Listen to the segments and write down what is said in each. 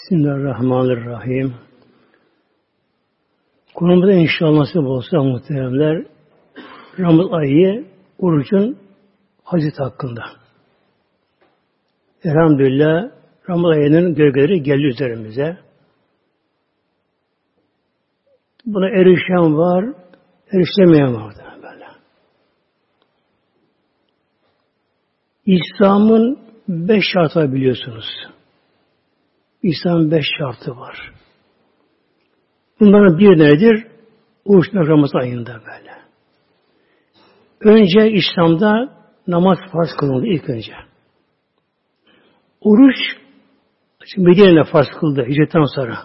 Bismillahirrahmanirrahim. Konumda inşallah nasip olsa muhteremler Ramazan ayı orucun hazret hakkında. Elhamdülillah Ramazan ayının gölgeleri geldi üzerimize. Buna erişen var, erişemeyen var. Böyle. İslam'ın beş şartı biliyorsunuz. İslam'ın beş şartı var. Bunların bir nedir? Oruç Ramazan ayında böyle. Önce İslam'da namaz farz kılındı ilk önce. Oruç Medine'de farz kıldı hicretten sonra.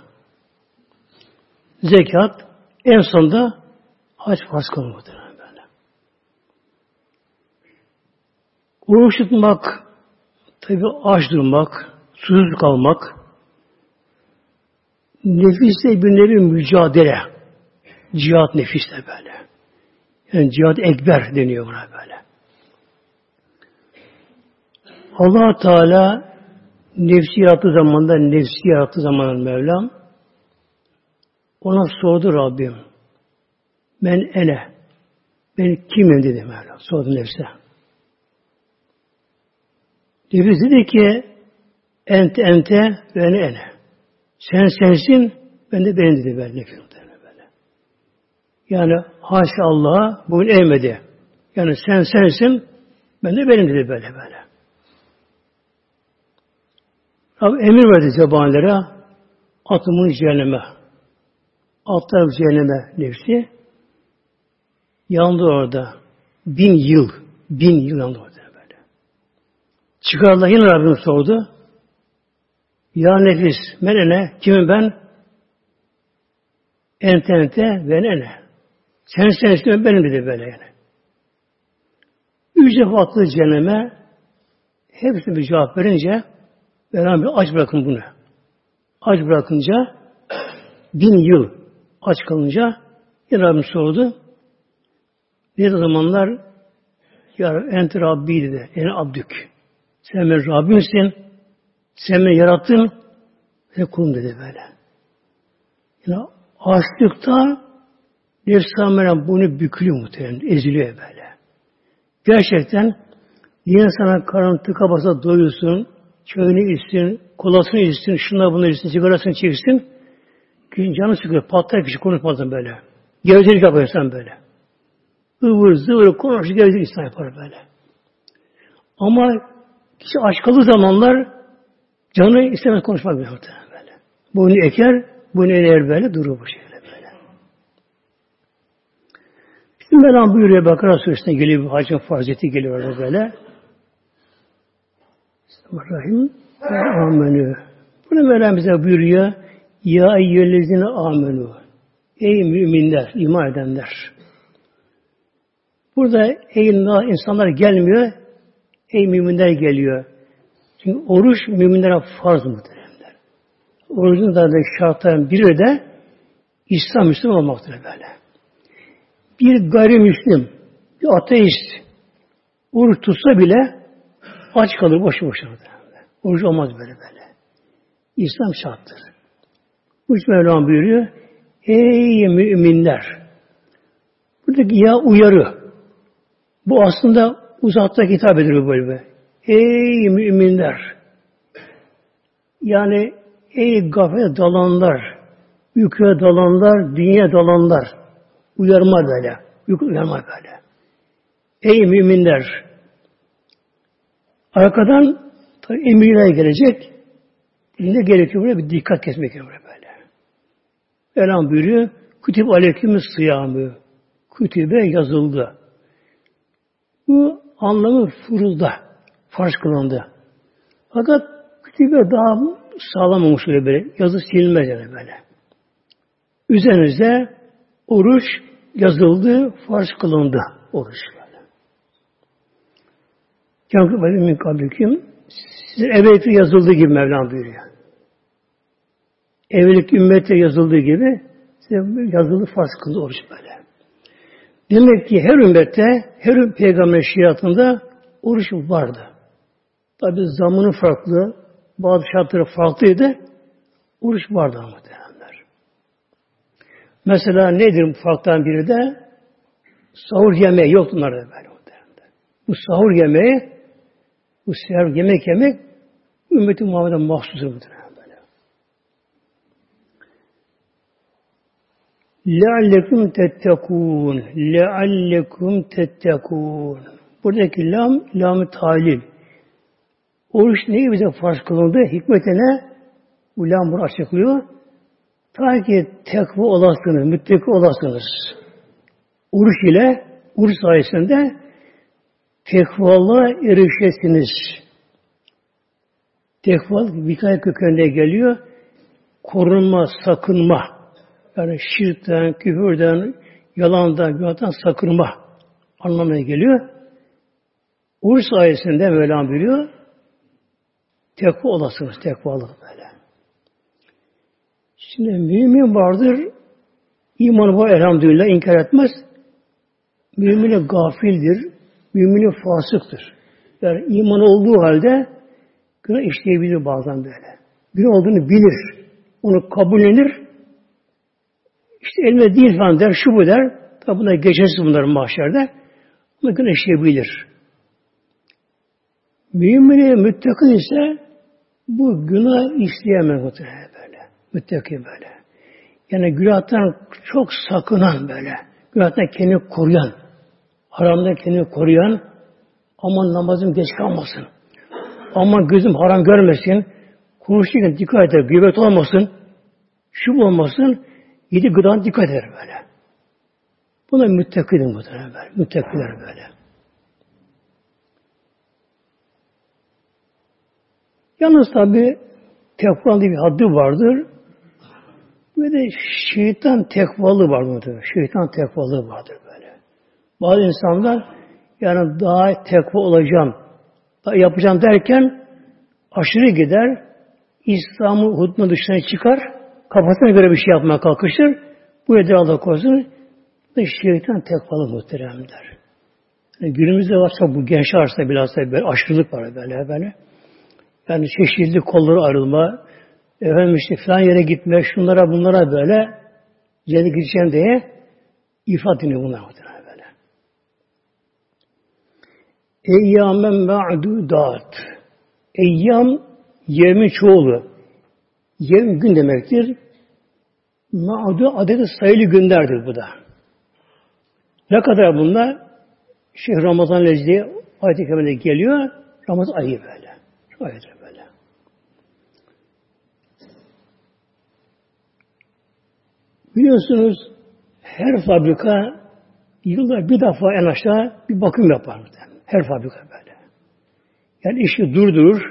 Zekat en sonunda hac farz kılındı böyle. Oruç tutmak, tabi aç durmak, susuz kalmak, nefisle bir nevi mücadele. Cihat nefisle böyle. Yani cihat ekber deniyor buna böyle. allah Teala nefsi yarattığı zamanda, nefsi yarattığı zaman Mevlam ona sordu Rabbim. Ben ene. Ben kimim dedi Mevlam. Sordu nefse. Nefis dedi ki ente ente ve ene ene. Sen sensin, ben de benim dedi böyle. Böyle. Yani haşa Allah'a bugün eğmedi. Yani sen sensin, ben de benim dedi böyle böyle. Rabbim emir verdi zebanilere atımını cehenneme. Atlar cehenneme nefsi. Yandı orada. Bin yıl. Bin yıl yandı orada böyle. Çıkarlar yine Rabbim sordu. Ya nefis, menene, kimim ben? Ente ente ve nene. Sen sensin, benim dedi böyle yani. Üç defa attığı cehenneme hepsine bir cevap verince Beraber aç bırakın bunu. Aç bırakınca bin yıl aç kalınca yine Rabbim sordu. Bir zamanlar Ya ente Rabbi dedi. Yani abdük. Sen benim Rabbimsin. Sen beni yarattın. Ve kulum dedi böyle. Yani açlıkta nefs bunu bükülüyor muhtemelen. Eziliyor böyle. Gerçekten yine sana karın tıka basa doyuyorsun. Çayını içsin, kolasını içsin, şunlar bunları içsin, sigarasını çeksin. Gün canı sıkıyor, patlar kişi konuşmazdan böyle. Gevezelik yapıyor sen böyle. Ivır zıvır konuşur, gevezelik insan yapar böyle. Ama kişi aç kaldığı zamanlar canı istemez konuşmak böyle. böyle. Boynu eker, boynu eğer böyle durur bu şekilde böyle. Şimdi Mevlam buyuruyor Bakara Suresi'ne geliyor, hacın farziyeti geliyor orada böyle. Bismillahirrahmanirrahim. Amenü. Bunu Mevlam bize buyuruyor. Ya eyyühellezine amenü. Ey müminler, iman edenler. Burada ey insanlar gelmiyor, ey müminler geliyor. Çünkü oruç müminlere farz muhteremler. Orucun da şartların biri de İslam Müslüman olmaktır böyle. Bir gayrimüslim, bir ateist oruç tutsa bile Aç kalır boşu boşuna. Oruç olmaz böyle böyle. İslam şarttır. Bu üç Mevlam buyuruyor. Ey müminler! Buradaki ya uyarı. Bu aslında uzakta hitap edilir böyle. Ey müminler! Yani ey gafle dalanlar, uykuya dalanlar, dünya dalanlar. Uyarma böyle. Uyarma böyle. Ey müminler! Arkadan tabi emirler gelecek. Ne gerekiyor buraya? Bir dikkat kesmek gerekiyor böyle. Elham buyuruyor. Kütüb aleykümü sıyamı. Kütübe yazıldı. Bu anlamı furulda. Farz kılındı. Fakat kütübe daha sağlam olmuş böyle, böyle. Yazı silinmez yani böyle. Üzerinizde oruç yazıldı, farz kılındı oruç. Yankı böyle min kablikim. Sizin evlilikte yazıldığı gibi Mevlam buyuruyor. Evlilik ümmette yazıldığı gibi size yazılı farz kıldı oruç böyle. Demek ki her ümmette, her peygamber şiatında oruç vardı. Tabi zamanı farklı, bazı şartları farklıydı. Oruç vardı ama muhtemelenler. Mesela nedir farktan biri de sahur yemeği yok bunlarda böyle muhtemelenler. Bu sahur yemeği bu seher yemek yemek ümmeti Muhammed'e mahsustur muhtemelen böyle. لَعَلَّكُمْ تَتَّقُونَ لَعَلَّكُمْ تَتَّقُونَ Buradaki lam, lam-ı talil. Oruç neyi bize farz kılındı? Hikmetine bu lam bunu açıklıyor. Ta ki tekva olasınız, müttaki olasınız. Oruç ile, oruç sayesinde tekvalığa erişesiniz. Tekva vikayet kökenine geliyor. Korunma, sakınma. Yani şirkten, küfürden, yalandan, günahdan sakınma anlamına geliyor. Oruç sayesinde Mevlam biliyor. Tekva olasınız, tekvalı böyle. Şimdi mümin vardır, iman var elhamdülillah inkar etmez. Mümini gafildir, mümini fasıktır. Yani iman olduğu halde günah işleyebilir bazen böyle. Günah olduğunu bilir. Onu kabullenir. İşte elime değil falan der, şu bu der. Tabi bunlar geçersiz bunların mahşerde. Ama günah işleyebilir. Mümini müttakın ise bu günah işleyemez muhtemelen böyle. Müttaki böyle. Yani günahtan çok sakınan böyle. Günahtan kendini koruyan. Haramdan kendini koruyan. Aman namazım geç kalmasın. Aman gözüm haram görmesin. Konuşurken dikkat eder. Gıybet olmasın. Şu olmasın. Yedi gıdan dikkat eder böyle. Buna müttakidir muhtemelen böyle. Müttakiler böyle. Yalnız tabi tekvanın bir haddi vardır. Ve de şeytan tekvalı var mıdır? Şeytan tekvalı vardır böyle. Bazı insanlar yani daha tekva olacağım, daha yapacağım derken aşırı gider, İslam'ı huduna dışına çıkar, kafasına göre bir şey yapmaya kalkışır. Bu nedir Allah korusun? Ve şeytan tekvalı muhteremler. Yani günümüzde varsa bu genç arasında bilhassa böyle aşırılık var böyle böyle. Yani çeşitli kolları ayrılma, efendim işte falan yere gitme, şunlara bunlara böyle cennet gideceğim diye ifade ediliyor bunlar böyle. Eyyamen ma'dudat. Eyyam yemin çoğulu. Yevm gün demektir. Ma'du adeti sayılı günlerdir bu da. Ne kadar bunlar? Şey Ramazan lezdi ayet-i geliyor. Ramazan ayı böyle. Şu ayet Biliyorsunuz her fabrika yılda bir defa en aşağı bir bakım yapar. Her fabrika böyle. Yani işi durdurur,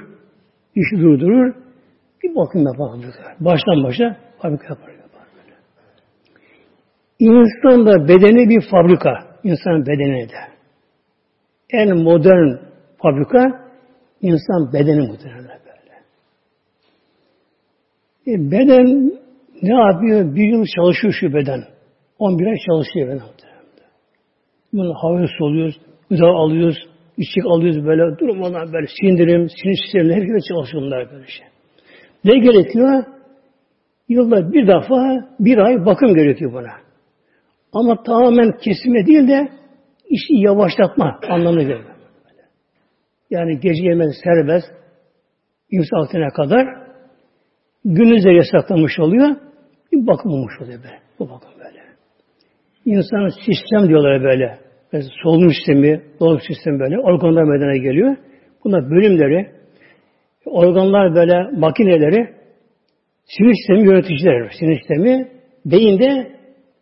işi durdurur, bir bakım yapar fabrika. Baştan başa fabrika yapar. yapar böyle. İnsan da bedeni bir fabrika. İnsan bedeni de. En modern fabrika insan bedeni muhtemelen böyle. E beden ne yapıyor? Bir yıl çalışıyor şu beden. 11 ay çalışıyor beden. Bunu havaya soluyoruz, gıda alıyoruz, içecek alıyoruz böyle durmadan böyle sindirim, sinir sistemleri herkese çalışıyor bunlar böyle şey. Ne gerekiyor? Yılda bir defa bir ay bakım gerekiyor buna. Ama tamamen kesime değil de işi yavaşlatma anlamına geliyor. Yani gece yemek serbest, imsakine kadar günüze yasaklamış oluyor. Bir bakım olmuş oluyor böyle. Bu bakım böyle. İnsanın sistem diyorlar böyle. Mesela solunum sistemi, doluk sistemi böyle. Organlar meydana geliyor. Bunlar bölümleri, organlar böyle makineleri, sinir sistemi yöneticiler, sinir sistemi, beyinde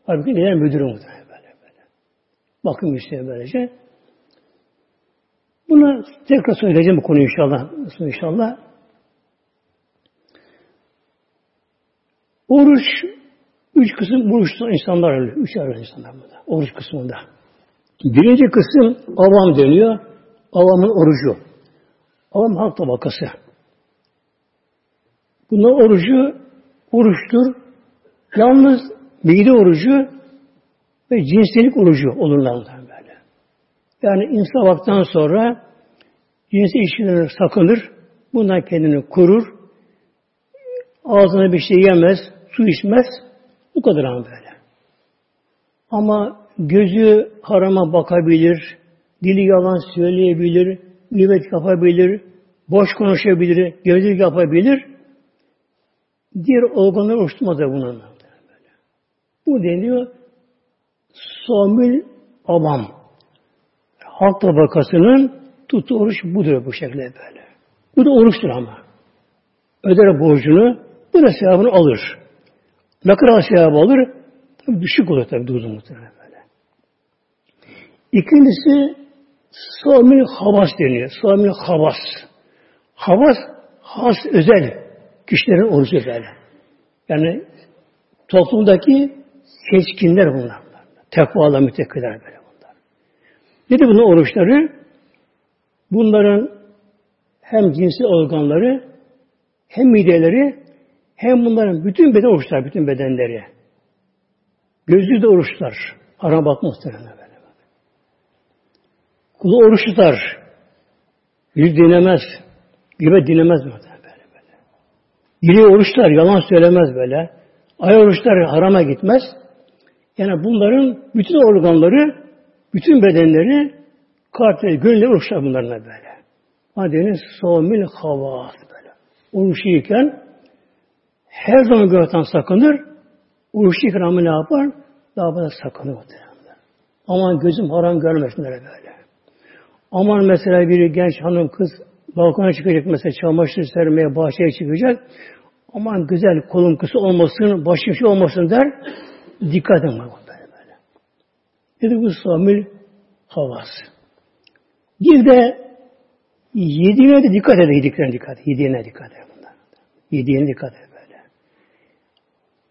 halbuki neden müdürü muhtemelen böyle böyle. Bakım sistemi böylece. Buna tekrar söyleyeceğim bu konuyu inşallah. İnşallah. Oruç, üç kısım oruç insanlar öyle. Üç ayrı insanlar burada. Oruç kısmında. Birinci kısım avam deniyor. Avamın orucu. Avam halk tabakası. Bunlar orucu oruçtur. Yalnız mide orucu ve cinsellik orucu olurlar böyle. Yani insan vaktan sonra cinsel ilişkilerine sakınır. Bundan kendini korur. ağzına bir şey yemez, su içmez. Bu kadar ama böyle. Ama gözü harama bakabilir, dili yalan söyleyebilir, nimet yapabilir, boş konuşabilir, gözlük yapabilir. Diğer organlar oluşturmaz da bunun. Bu deniyor somil avam. Halk tabakasının tuttuğu oruç budur bu şekilde böyle. Bu da oruçtur ama. Öder borcunu, bu da sevabını alır. Kadar sevabı alır? Tabi düşük olur tabi duzu muhtemelen böyle. İkincisi somil havas deniyor. Somil havas. Havas has özel kişilerin orucu böyle. Yani toplumdaki seçkinler bunlar. Tekvalı mütekiler böyle bunlar. Nedir bunun oruçları? Bunların hem cinsel organları hem mideleri hem bunların bütün beden oruçlar, bütün bedenleri. Gözlüğü de oruçlar. Ara bak muhtemelen böyle. Kulu oruç tutar. Yüz dinemez. Gibi dinemez böyle böyle. Dili oruçlar, yalan söylemez böyle. Ay oruçlar harama gitmez. Yani bunların bütün organları, bütün bedenleri kalpleri, gönülleri oruçlar bunlarına böyle. Madeni somil havas böyle. Oruçluyken her zaman günahtan sakınır. Oruçlu ikramı ne yapar? Daha böyle sakınır. Aman gözüm haram görmesinler böyle. Aman mesela bir genç hanım kız balkona çıkacak mesela çamaşır sermeye bahçeye çıkacak. Aman güzel kolum kısa olmasın, başım şey olmasın der. Dikkat edin böyle böyle. Nedir bu samil havası? Bir de yediğine de dikkat edin. Yediklerine dikkat edin. Yediğine dikkat edin. Yediğine dikkat edin.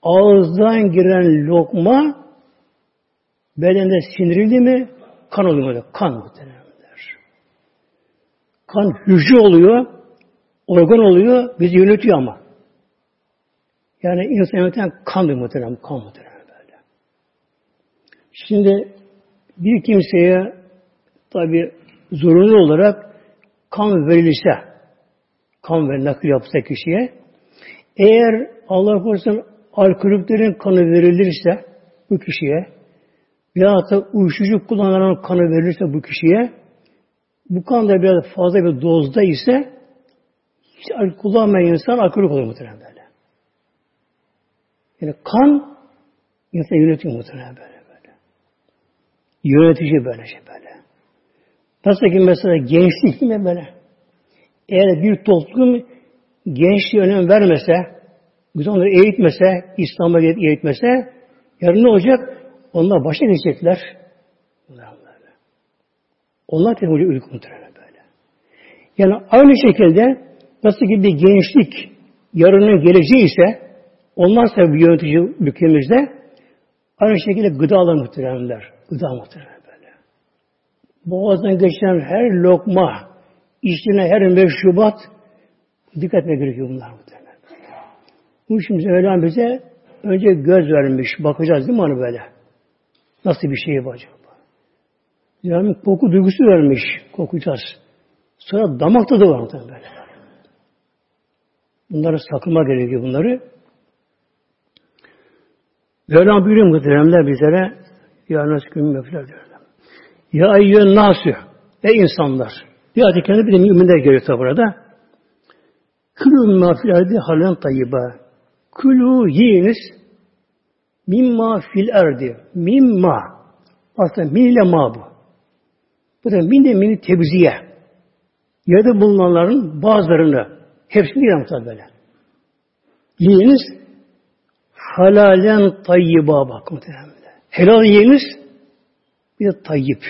Ağızdan giren lokma bedende sindirildi mi kan oluyor böyle. Kan muhtemelen. Kan hücre oluyor, organ oluyor, bizi yönetiyor ama. Yani insan yöneten kandır muhtemelen, kan muhtemelen böyle. Şimdi bir kimseye tabi zorunlu olarak kan verilirse, kan ve nakil yapsa kişiye, eğer Allah korusun alkoliklerin kanı verilirse bu kişiye, veya da uyuşturucu kullanan kanı verilirse bu kişiye, bu kan da biraz fazla bir dozda ise hiç alkol kullanmayan insan alkolik olur muhtemelen böyle. Yani kan insan yönetiyor muhtemelen böyle böyle. Yönetici böyle şey böyle. Nasıl ki mesela gençlik mi böyle? Eğer bir toplum gençliğe önem vermese, güzel onları eğitmese, İslam'a eğitmese, yarın ne olacak? Onlar başa geçecekler. Onlar teknoloji uygun böyle. Yani aynı şekilde nasıl ki bir gençlik yarının geleceği ise onlar tabi yönetici ülkemizde aynı şekilde gıdalar muhteremler. Gıda muhterem böyle. Boğazdan geçen her lokma, içtiğine her meşrubat dikkat etmeye gerekiyor bunlar muhterem. Bu şimdi Mevlam bize önce göz vermiş. Bakacağız değil mi onu böyle? Nasıl bir şey bu acaba? Yani koku duygusu vermiş. Kokacağız. Sonra damak tadı var böyle. Bunları sakınma gerekiyor bunları. Mevlam buyuruyor muhteremler bizlere Ya nasıl mefler diyor. Ya ayyön nasü Ey insanlar. Bir adı kendi bir de müminler geliyor tabi burada. Külü mafilerde halen tayyiba. Külü yiyiniz mimma fil erdi. Mimma. Aslında min ile ma bu. Bu da mini mini tebziye. Yerde bulunanların bazılarını, hepsini yapmışlar böyle. Yiyiniz halalen tayyiba bak muhtemelen. Helal yiyiniz bir de tayyip.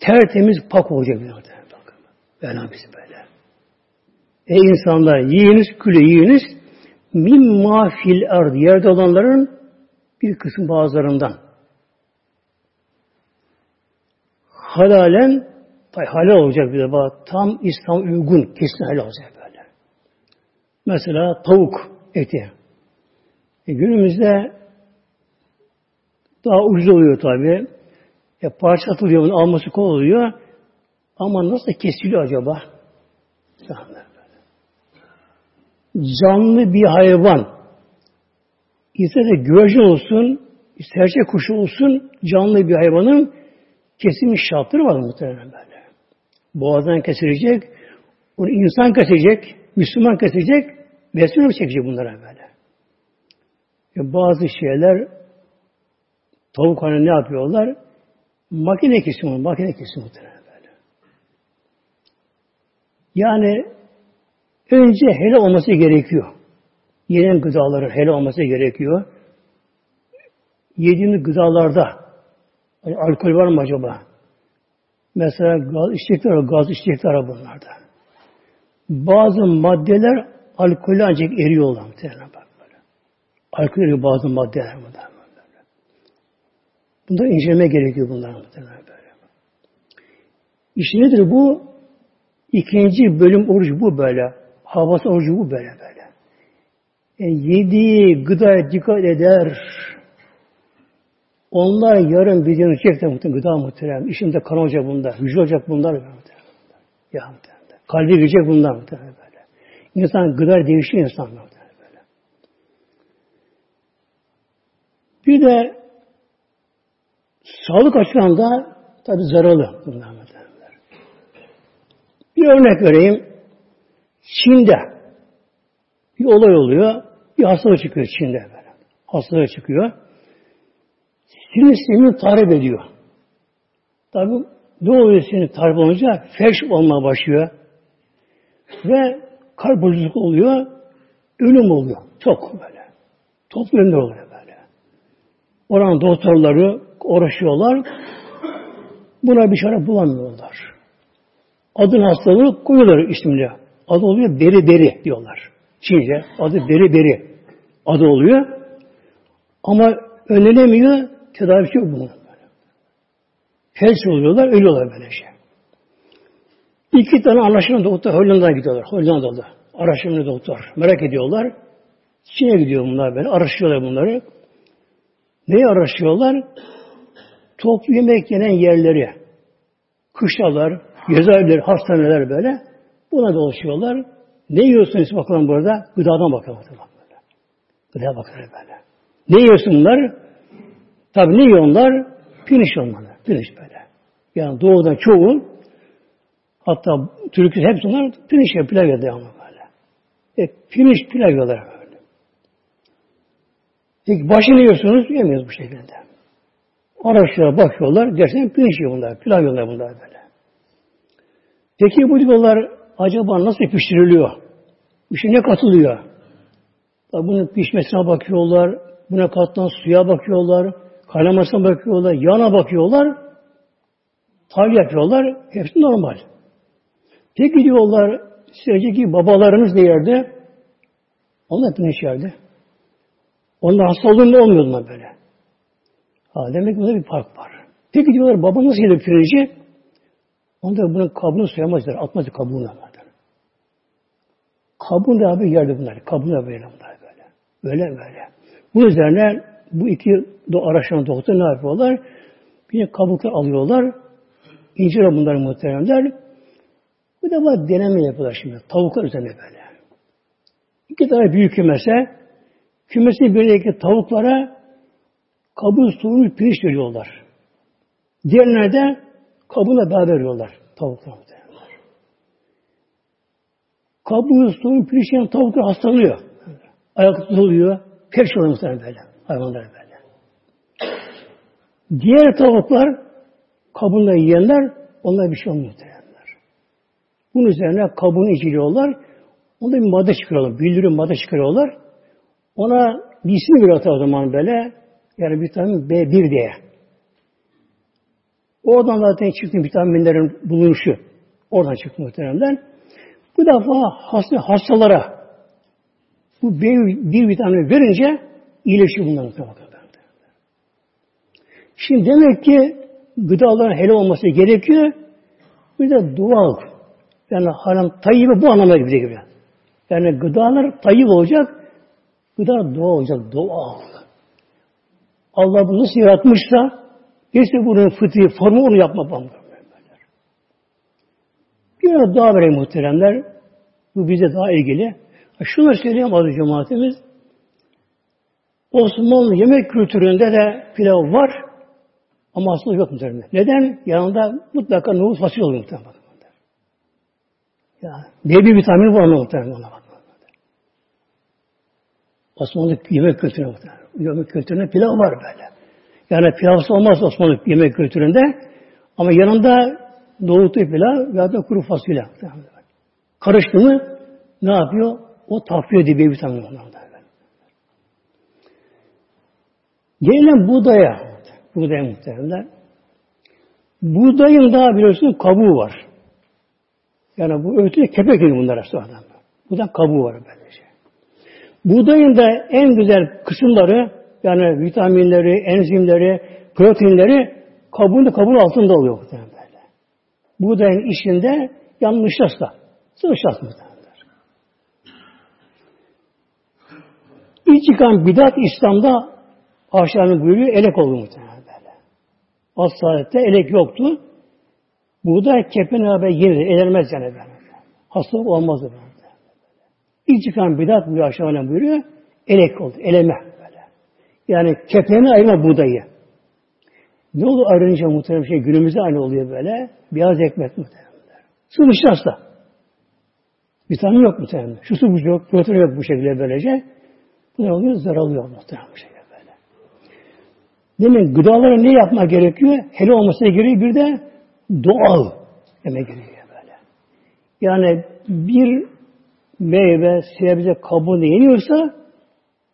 Tertemiz pak olacak bir muhtemelen. Bakın. Bizi böyle. Ey insanlar yiyiniz, küle yiyiniz mimma fil ard yerde olanların bir kısım bazılarından. halalen halal olacak bir de bak tam İslam uygun kesin halal olacak böyle. Mesela tavuk eti. E, günümüzde daha ucuz oluyor tabi. E, parça atılıyor, bunu alması kolay oluyor. Ama nasıl kesiliyor acaba? Canlı bir hayvan isterse güvercin olsun, isterse kuşu olsun canlı bir hayvanın kesilmiş şartları var muhtemelen böyle. Boğazdan kesilecek, onu insan kesecek, Müslüman kesecek, besmele çekecek bunlara böyle. E bazı şeyler tavuk hani ne yapıyorlar? Makine kesiyor, makine kesiyor muhtemelen böyle. Yani önce helal olması gerekiyor. Yenen gıdaların helal olması gerekiyor. Yediğimiz gıdalarda yani alkol var mı acaba? Mesela gaz içecekler, gaz içecekler bunlarda. Bazı maddeler alkolü ancak eriyorlar. Bak böyle. Alkol eriyor bazı maddeler bunlar. Bunları inceleme gerekiyor bunlar muhtemelen böyle. İşte nedir bu? İkinci bölüm orucu bu böyle. Havası orucu bu böyle böyle. Yani e, yediği gıdaya dikkat eder. Onlar yarın bir yiyecek de muhtemelen gıda muhtemelen. İşinde kan olacak bunda. Hücre olacak bunlar. Ya muhtemelen. Kalbi girecek bunlar muhtemelen böyle. İnsan gıda değişiyor insan muhtemelen böyle. Bir de sağlık açısından da tabi zararlı bunlar muhtemelen. Bir örnek vereyim. Çin'de bir olay oluyor. Bir hastalık çıkıyor Çin'de böyle. Hastalık çıkıyor. Sinir sistemini tahrip ediyor. Tabi ne oluyor sinir tahrip olunca? Felç olmaya başlıyor. Ve kalp bozukluk oluyor. Ölüm oluyor. Çok böyle. Toplu ölümler oluyor böyle. Oran doktorları uğraşıyorlar. Buna bir çare bulamıyorlar. Adın hastalığı koyuyorlar ismini. Adı oluyor beri beri diyorlar. Çince. Adı beri beri. Adı oluyor. Ama önlenemiyor. Tedavisi yok bunun. Felç oluyorlar, ölüyorlar böyle şey. İki tane anlaşılan doktor Hollanda'ya gidiyorlar. Hollanda'da. Araştırma doktor. Merak ediyorlar. Çin'e gidiyor bunlar böyle. Araştırıyorlar bunları. Neyi araştırıyorlar? Toplu yemek yenen yerleri. Kışlalar, cezaevleri, hastaneler böyle. Buna dolaşıyorlar. Ne yiyorsunuz bakalım burada? Gıdadan bakalım. Böyle. Gıdaya bakalım böyle. Ne yiyorsun bunlar? Tabi ne yiyorlar? Pirinç onlar. Pirinç böyle. Yani doğuda çoğu hatta Türkiye hepsi onlar ya pilav yedi ama böyle. E, pirinç pilav yiyorlar böyle. Peki başını yiyorsunuz? Yemiyoruz bu şekilde. Araştırıyorlar, bakıyorlar. Gerçekten pirinç yiyor bunlar. Pilav yiyorlar bunlar böyle. Peki bu diyorlar acaba nasıl pişiriliyor? Bu şey ne katılıyor? Tabi bunun pişmesine bakıyorlar, buna katılan suya bakıyorlar, kaynamasına bakıyorlar, yana bakıyorlar, tabi yapıyorlar, hepsi normal. Peki diyorlar, ki babalarınız ne yerde? Onlar güneş yerde. Onlar hasta olduğunda olmuyor onlar böyle. Ha, demek ki burada bir fark var. Peki diyorlar, baba nasıl yedi pirinci? Onda bunun kabuğunu soyamazlar. Atmazlar kabuğunu. Da abi yerde bunlar. Kabuğunu da böyle bunlar böyle. Böyle böyle. Bu üzerine bu iki do araştıran doktor ne yapıyorlar? Bir kabuklar alıyorlar. İnceliyor bunları muhteremler. Bu defa deneme yapıyorlar şimdi. Tavuklar üzerine böyle. İki tane büyük kümese kümesi birindeki tavuklara kabuğu soğumuş pirinç veriyorlar. Diğerlerine de kabuğuna beraber veriyorlar tavuklar. Kabuğu soğumuş pirinç yiyen tavuklar hastalanıyor. Ayak tutuluyor. Perş oluyor böyle. Hayvanlar böyle. Diğer tavuklar kabuğunu yiyenler onlar bir şey olmuyor. Bunun üzerine kabuğunu inceliyorlar. Onda bir madde çıkarıyorlar. Bildirim madde çıkarıyorlar. Ona bir isim veriyor o zaman böyle. Yani vitamin B1 diye. Oradan zaten çıktı vitaminlerin bulunuşu. Oradan çıktı muhtemelen. Bu defa hasta, hastalara bu B, bir vitamini verince iyileşiyor bunlar muhtemelen. Şimdi demek ki gıdaların helal olması gerekiyor. Bir de doğal. Yani haram tayyibi bu anlamda gibi. Yani gıdalar tayyip olacak, gıda doğal olacak, doğal. Allah bunu nasıl yaratmışsa, işte bunun fıtri formu onu yapma bana. Bir daha vereyim muhteremler. Bu bize daha ilgili. Şunu söyleyeyim adı cemaatimiz. Osmanlı yemek kültüründe de pilav var ama aslında yok muhtemelen. Neden? Yanında mutlaka nohut fasulye oluyor muhtemelen. Ya, B bir vitamin var muhtemelen ona bak. Osmanlı yemek kültürüne muhtemelen. Yemek kültüründe pilav var böyle. Yani pilavsız olmaz Osmanlı yemek kültüründe. Ama yanında nohutlu pilav ya da kuru fasulye. Karıştı mı ne yapıyor? O takviye ediyor bir vitamin onlarda. Gelelim buğdaya. Buğdaya muhtemelen. Buğdayın daha biliyorsunuz kabuğu var. Yani bu ötüde kepek gibi bunlar aslında. Buradan kabuğu var böylece. Buğdayın da en güzel kısımları yani vitaminleri, enzimleri, proteinleri kabuğun kabuğun altında oluyor muhtemelen. Buğdayın içinde yanmış nişasta. Sıvı nişasta muhtemelen. İlk çıkan bidat İslam'da aşağının buyuruyor elek oldu muhtemelen böyle. Az saadette elek yoktu. Buğday kepen haber yenir, elenmez yani böyle. Hastalık olmaz böyle. İlk çıkan bidat bu aşağıdan buyuruyor. Elek oldu, eleme böyle. Yani kepeğini ayırma buğdayı. Ne olur ayrınca muhtemelen şey günümüzde aynı oluyor böyle. Beyaz ekmek muhtemelen. Su nişasta. Vitamin yok muhtemelen. Şu su bu yok, protein yok bu şekilde böylece. Ne oluyor? Zarar oluyor muhtemelen bu şekilde böyle. Demek gıdalara ne yapma gerekiyor? Hele olması gerekiyor bir de doğal yemek gerekiyor böyle. Yani bir meyve, sebze kabuğunu yeniyorsa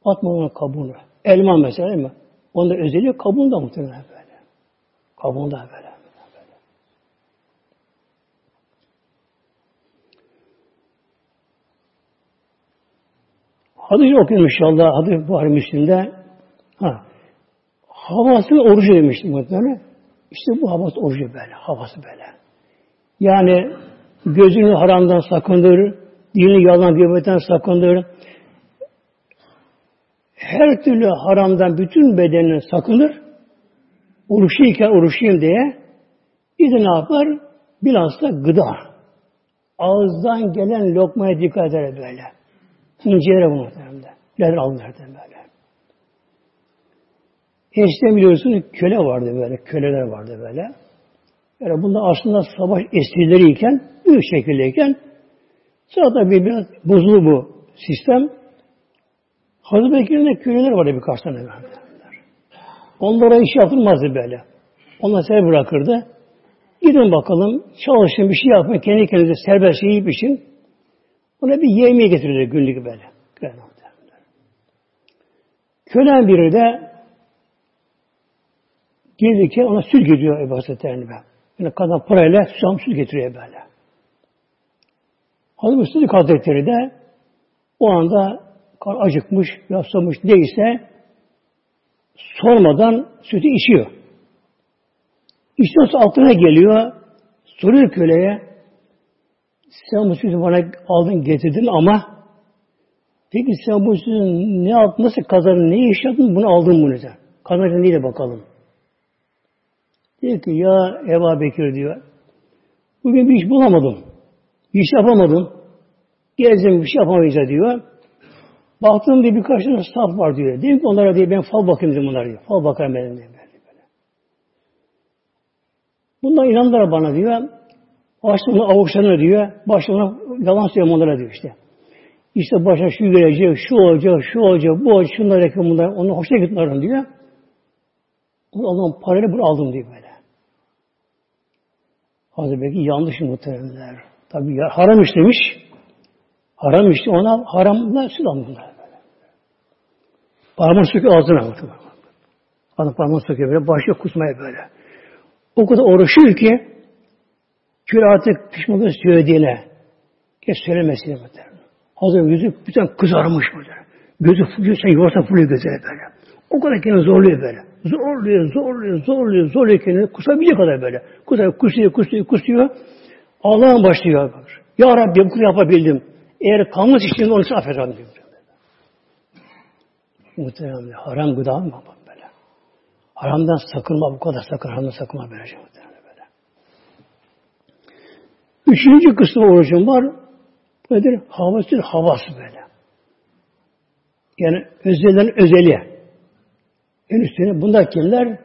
atma onun kabuğunu. Elma mesela değil mi? Onda özelliği kabuğunda muhtemelen Kabuğunda böyle. böyle. Hadis okuyalım inşallah. Hadis Buhari Müslim'de. Ha. Havası orucu demiştim muhtemelen. İşte bu havası orucu böyle. Havası böyle. Yani gözünü haramdan sakındır, dini yalan gıbetten sakındır. Her türlü haramdan bütün bedenini sakınır. Oruçluyken oruçluyum diye bir de ne yapar? Bilhassa gıda. Ağızdan gelen lokmaya dikkat eder böyle. İncelere bu muhtemelen. Neler alınırdı böyle. Eskiden biliyorsunuz köle vardı böyle, köleler vardı böyle. Yani bunlar aslında savaş esirleriyken, büyük şekildeyken sonra tabii biraz bozuldu bu sistem. Hazreti Bekir'in de köleler vardı birkaç tane böyle. Onlara iş yapılmazdı böyle. Onlar serbest bırakırdı. Gidin bakalım, çalışın, bir şey yapın, kendi kendinize serbest şey yiyip için. Ona bir yemeği getirirdi günlük böyle. Kölen biri de gelirken ona süt getiriyor Ebu Hazretleri'ne. Yani kadın parayla susam süt getiriyor böyle. Hazreti Sıdık Hazretleri de o anda kar acıkmış, yaslamış neyse sormadan sütü içiyor. İşte altına geliyor, soruyor köleye, sen bu sütü bana aldın getirdin ama peki sen bu sütü ne yaptın, nasıl kazandın, ne iş yaptın, bunu aldın bunu da. Kazandın neyle bakalım. Diyor ki ya Eba Bekir diyor. Bugün bir iş bulamadım. Bir iş yapamadım. Gezdim bir şey yapamayacağım diyor. Baktım diye birkaç tane saf var diyor. Dedim ki onlara diye ben fal bakayım dedim onlara diyor. Fal bakarım ben diyor. Böyle. Bunlar inandılar bana diyor. Açtım avuçlarına diyor. Başlarına yalan söylüyorum onlara diyor işte. İşte başa şu gelecek, şu olacak, şu olacak, bu olacak, şunlar yakın bunlar. Onun hoşuna gitmiyorum diyor. Onu Allah'ın parayla bunu aldım diyor böyle. Hazreti Bekir yanlış muhtemelenler. Tabi haram işlemiş. Haram işte ona haramla süt almışlar. Parmağı söküyor ağzına aldı. Adam parmağı söküyor böyle. Başlıyor kusmaya böyle. O kadar uğraşıyor ki şöyle artık pişmanlığı söylediğine geç söylemesine muhtemelen. Hazır yüzü bütün kızarmış böyle. Gözü sen yuvarsa fuluyor gözüne böyle. O kadar kendini zorluyor böyle. Zorluyor, zorluyor, zorluyor, zorluyor kendini. Kusabilecek kadar böyle. Kusuyor, kusuyor, kusuyor, kusuyor. Allah'ın başlıyor. Ya Rabbi bu yapabildim. Eğer kalmış için onu affet Rabbim Muhtemelen haram gıda mı böyle? Haramdan sakınma bu kadar sakın, haramdan sakınma böylece muhtemelen böyle. Üçüncü kısmı orucum var. Nedir? Havası havası böyle. Yani özellerin özeli. En üstüne bunlar kimler?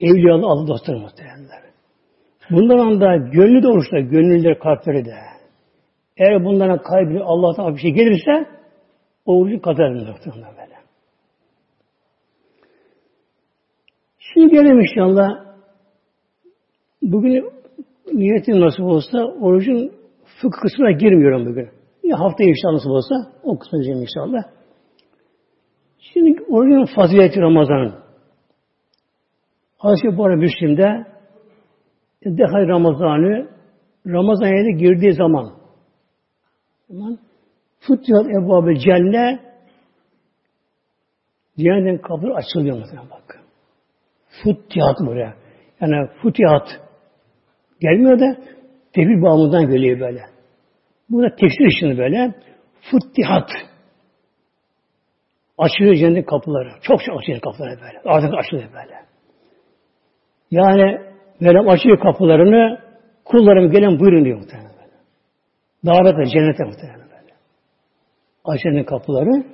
Evliyalı Allah dostları muhtemelenler. Bunların da gönlü de oruçta, gönüllüler kalpleri de. Eğer bunların kalbi Allah'tan bir şey gelirse orucu kazanır muhtemelen böyle. Şimdi gelelim inşallah. Bugün niyetim nasıl olsa orucun fıkıh kısmına girmiyorum bugün. Ya haftaya inşallah nasıl olsa o kısmına diyeceğim inşallah. Şimdi orucun fazileti Ramazan'ın. Hazreti Buhari Müslim'de Dehal Ramazan'ı Ramazan ayına girdiği zaman zaman Futtihat Ebu Celle Cennetin kapıları açılıyor mesela bak. Futtihat buraya. Yani Futtihat gelmiyor da tefil bağımından geliyor böyle. Bu da tekstil işini böyle. Futtihat açılıyor cennet kapıları. Çok çok açılıyor kapıları böyle. Artık açılıyor böyle. Yani Mevlam açıyor kapılarını kullarım gelen buyurun diyor muhtemelen böyle. Davet et cennete muhtemelen böyle. Açıyor kapıları.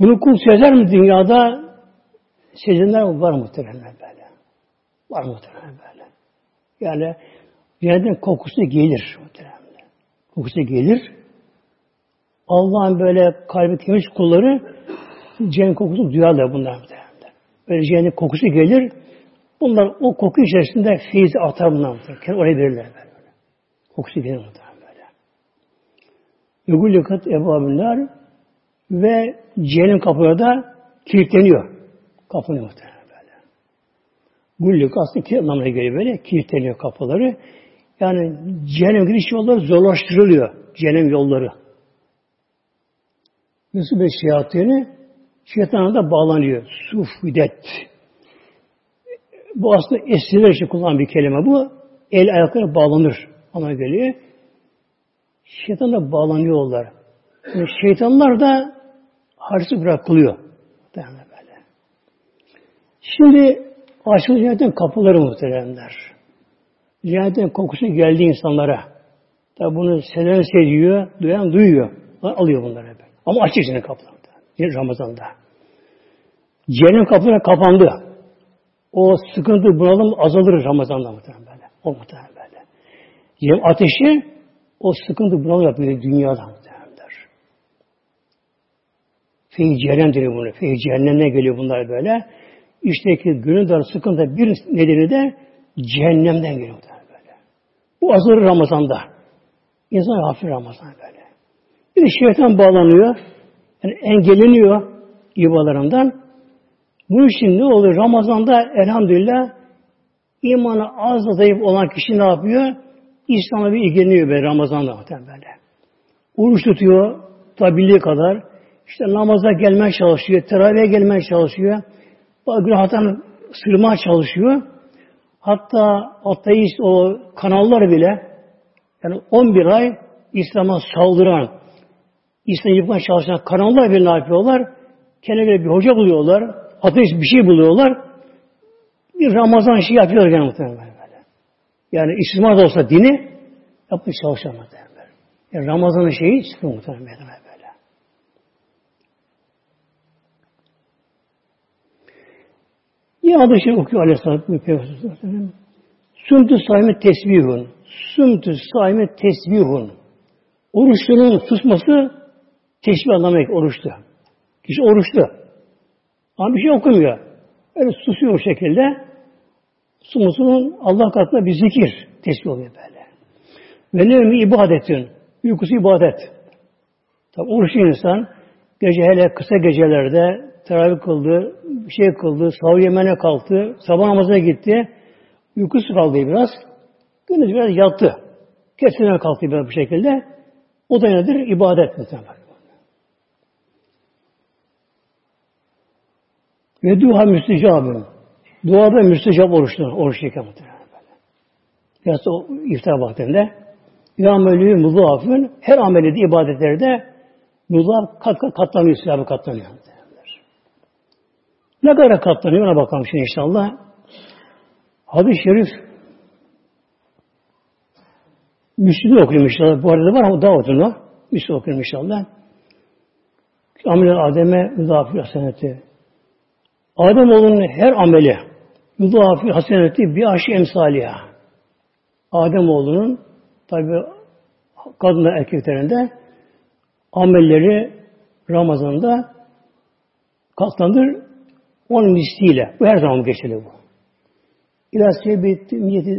Bunu kul sezer mi dünyada? Sezenler var muhtemelen böyle. Var muhtemelen böyle. Yani cennetin kokusu gelir muhtemelen. Kokusu gelir. Allah'ın böyle kalbi temiz kulları cennet kokusu duyarlar bunlar muhtemelen. Böyle cennet kokusu gelir. Bunlar o koku içerisinde feyiz atar bunlar. Oraya verirler böyle. Kokusu gelir muhtemelen böyle. Yugullikat ebabinler ve cehennem kapıları da kilitleniyor. Kapını muhtemelen böyle. Gullük aslında kilit anlamına geliyor böyle. Kilitleniyor kapıları. Yani cehennem giriş yolları zorlaştırılıyor. Cehennem yolları. Yusuf Bey şeyatini şeytana da bağlanıyor. Sufidet. Bu aslında esirler için kullanılan bir kelime bu. El ayakları bağlanır. Ona geliyor. Şeytanla bağlanıyorlar. Yani şeytanlar da harcı bırakılıyor. Şimdi açılır cennetin kapıları muhteremler. Cennetin kokusu geldi insanlara. Tabi bunu seven seviyor, duyan duyuyor. Alıyor bunları hep. Ama açık cennet kapıları. Ramazan'da. Cennet kapıları kapandı. O sıkıntı bunalım azalır Ramazan'da muhtemelen böyle. O muhtemelen böyle. Cehennem ateşi o sıkıntı bunalım yapıyor dünyada muhtemelenler. Fey cehennem deniyor bunu. Fey cehennemden geliyor bunlar böyle. İşte ki günün dar sıkıntı bir nedeni de cehennemden geliyor böyle. Bu azalır Ramazan'da. İnsan hafif Ramazan böyle. Bir de şeytan bağlanıyor. Yani engelleniyor ibalarından. Bu için ne olur? Ramazan'da elhamdülillah imanı az da zayıf olan kişi ne yapıyor? İslam'a bir ilgileniyor böyle Ramazan'da böyle. Oruç tutuyor tabildiği kadar. İşte namaza gelmeye çalışıyor, teravihe gelmeye çalışıyor. Günahtan sırmaya çalışıyor. Hatta ateist o kanallar bile yani 11 ay İslam'a saldıran, İslam'ı yıkmaya çalışan kanallar bile ne yapıyorlar? Kendileri bir hoca buluyorlar ateş bir şey buluyorlar. Bir Ramazan şey yapıyorlar gene muhtemelen böyle. Yani İslam da olsa dini yapmış çalışan muhtemelen. Yani Ramazan'ın şeyi çıkıyor muhtemelen böyle. Yine adı şey okuyor Aleyhisselatü Peygamber Sümtü saime tesbihun. Sümtü saime tesbihun. Oruçlunun susması tesbih anlamak oruçtu. Kişi oruçlu. Ama bir şey okumuyor. Öyle susuyor o şekilde. Sumusunun Allah katında bir zikir tesbih oluyor böyle. Ve nevmi ibadetin. Uykusu ibadet. Tabi oruçlu insan gece hele kısa gecelerde teravih kıldı, bir şey kıldı, sahur yemene kalktı, sabah namazına gitti. Uykusu kaldı biraz. Gündüz biraz yattı. Kesine kalktı biraz bu şekilde. O da nedir? İbadet muhtemelen. Ve duha müstecabı. Duada müstecab oruçlar. Oruç çeker muhtemelen. Biraz o iftar vaktinde. İlamelü mudafın her ameli ibadetlerde mudaf kat, kat, katlanıyor, silahı katlanıyor. Ne kadar katlanıyor ona bakalım şimdi inşallah. Hadis-i şerif Müslüm'ü okuyayım inşallah. Bu arada var ama daha oturma. Müslüm okuyayım inşallah. Amel Adem'e müdafi haseneti. Adem oğlunun her ameli müdafi haseneti bir aşı emsaliye. Adem oğlunun tabi kadın erkeklerinde amelleri Ramazan'da katlanır onun misliyle. Bu her zaman geçerli bu. İlâ sebetti niyeti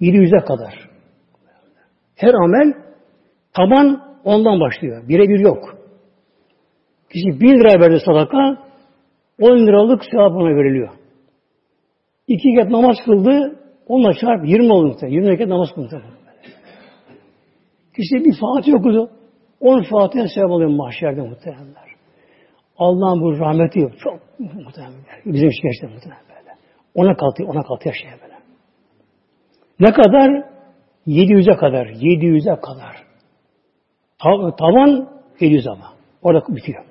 700'e kadar. Her amel taban ondan başlıyor. Birebir yok. Kişi 1 lira verdi sadaka 10 liralık sevap ona veriliyor. İki kez namaz kıldı onunla çarp 20 oldu muhtemelen. 20 kez namaz kıldı. Kişi bir Fatiha okudu. 10 Fatiha sevap alıyor mahşerde muhtemelenler. Allah'ın bu rahmeti. Çok muhtemelen. Bizim şikayetler muhtemelen böyle. Ona kalktı, ona kalktı şey böyle. Ne kadar? 700'e kadar. 700'e kadar. Tavan 700 ama. Orada bitiyor.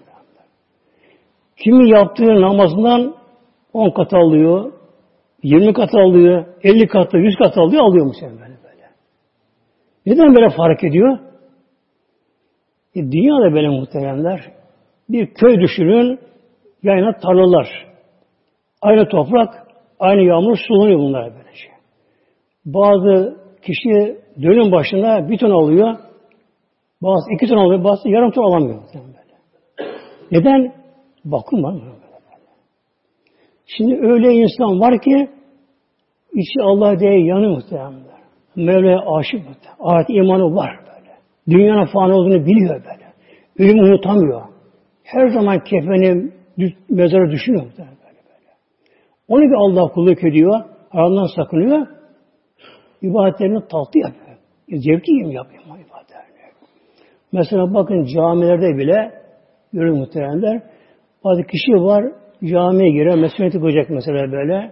Kimi yaptığı namazından 10 kat alıyor, 20 kat alıyor, 50 kat, 100 kat alıyor, alıyor mu sen böyle böyle? Neden böyle fark ediyor? E, dünyada böyle muhteremler. Bir köy düşünün, yayına tarlalar. Aynı toprak, aynı yağmur sulunuyor bunlar böylece. Bazı kişi dönüm başına bir ton alıyor, bazı iki ton alıyor, bazı yarım ton alamıyor. Böyle. Neden? Bakım var mı? Şimdi öyle insan var ki içi Allah diye yanı muhtemelen. Mevla'ya aşık muhtemelen. Ahiret imanı var böyle. Dünyanın fani olduğunu biliyor böyle. Ölümü unutamıyor. Her zaman kefeni mezara düşünüyor böyle böyle. Onu bir Allah kulluk ediyor. Arandan sakınıyor. İbadetlerini tatlı yapıyor. Zevki gibi yapıyor ibadetlerini. Mesela bakın camilerde bile görün muhteremler bazı kişi var camiye girer, mesuliyeti koyacak mesela böyle.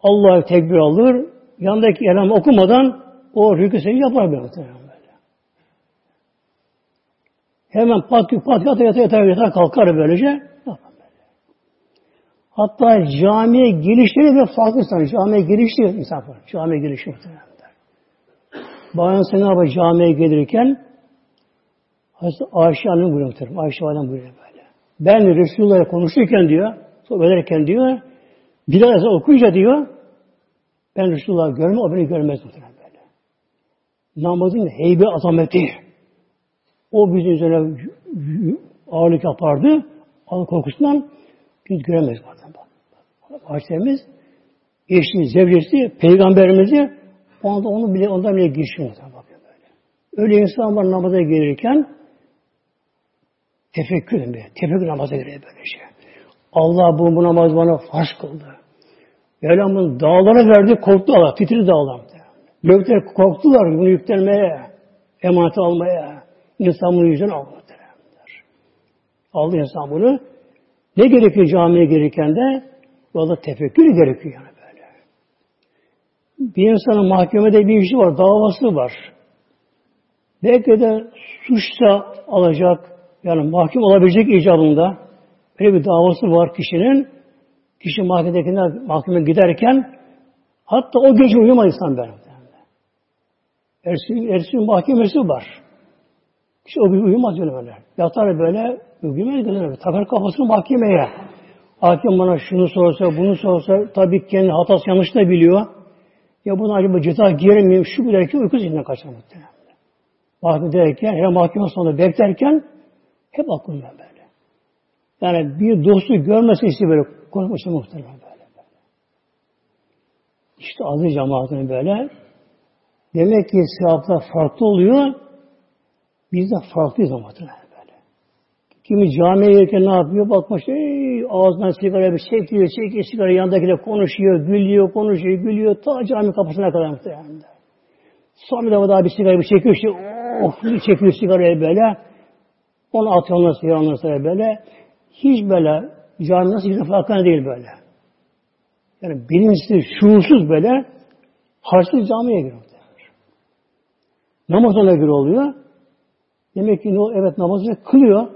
Allah'a tekbir alır, yanındaki elham okumadan o rükü yapar böyle. böyle. Hemen pat pat yata yata yata yata kalkar böylece. Hatta camiye girişleri de farklı insan. Camiye girişli insan var. Camiye girişli muhtemelen. Bayan sen yapar camiye gelirken Hazreti Ayşe Hanım buyuruyor muhtemelen. Ayşe Hanım buyuruyor böyle. Ben Resulullah'la konuşurken diyor, sohbet ederken diyor, Bilal ezan okuyunca diyor, ben Resulullah'ı görmem, o beni görmez muhtemelen böyle. Namazın heybe azameti, o bizim üzerine ağırlık yapardı, Allah korkusundan biz göremeyiz bazen. Ayşemiz, eşi, zevcesi, peygamberimizi onda onu bile ondan bile böyle. Öyle insan var namaza gelirken Tefekkür mi? Tefekkür namaza göre böyle şey. Allah bu, bu namaz bana farz kıldı. Mevlam'ın dağlara verdi, korktu Allah, titri dağlar. Gökler korktular bunu yüklenmeye, emanet almaya. İnsan bunu yüzden aldı. Aldı insan bunu. Ne gerekiyor camiye gelirken de? Valla tefekkür gerekiyor yani böyle. Bir insanın mahkemede bir işi var, davası var. Belki de suçsa alacak, yani mahkum olabilecek icabında böyle bir davası var kişinin. Kişi mahkemedekine mahkeme giderken hatta o gece uyumadı insan ben. Ersin, Ersin mahkemesi var. Kişi o uyumaz öyle böyle. Yatar böyle, uyumaz böyle. Takar kafasını mahkemeye. Hakim bana şunu sorsa, bunu sorsa, tabii kendi hatası yanlış da biliyor. Ya buna acaba ceza giyer miyim? Şu derken uyku zihnine kaçar muhtemelen. Mahkeme derken, her mahkeme sonunda beklerken hep aklımda böyle. Yani bir dostu görmesi işte böyle konuşması muhtemelen böyle, böyle. İşte adı cemaatini böyle. Demek ki sevaplar farklı oluyor. Biz de farklıyız ama böyle. Kimi camiye gelirken ne yapıyor? Bakmış, ey, ağzından sigara bir çekiyor, çekiyor sigara yandakiyle konuşuyor, gülüyor, konuşuyor, gülüyor. Ta cami kapısına kadar muhtemelen. Sonra bir daha bir sigara bir çekiyor, işte, oh, bir çekiyor sigarayı böyle. Onu atıyor ondan sonra, ondan sonra böyle. Hiç böyle cami nasıl gizli farkına değil böyle. Yani bilinçsiz, şuursuz böyle harçsız camiye giriyor. Namaz ona göre oluyor. Demek ki o evet namazını kılıyor.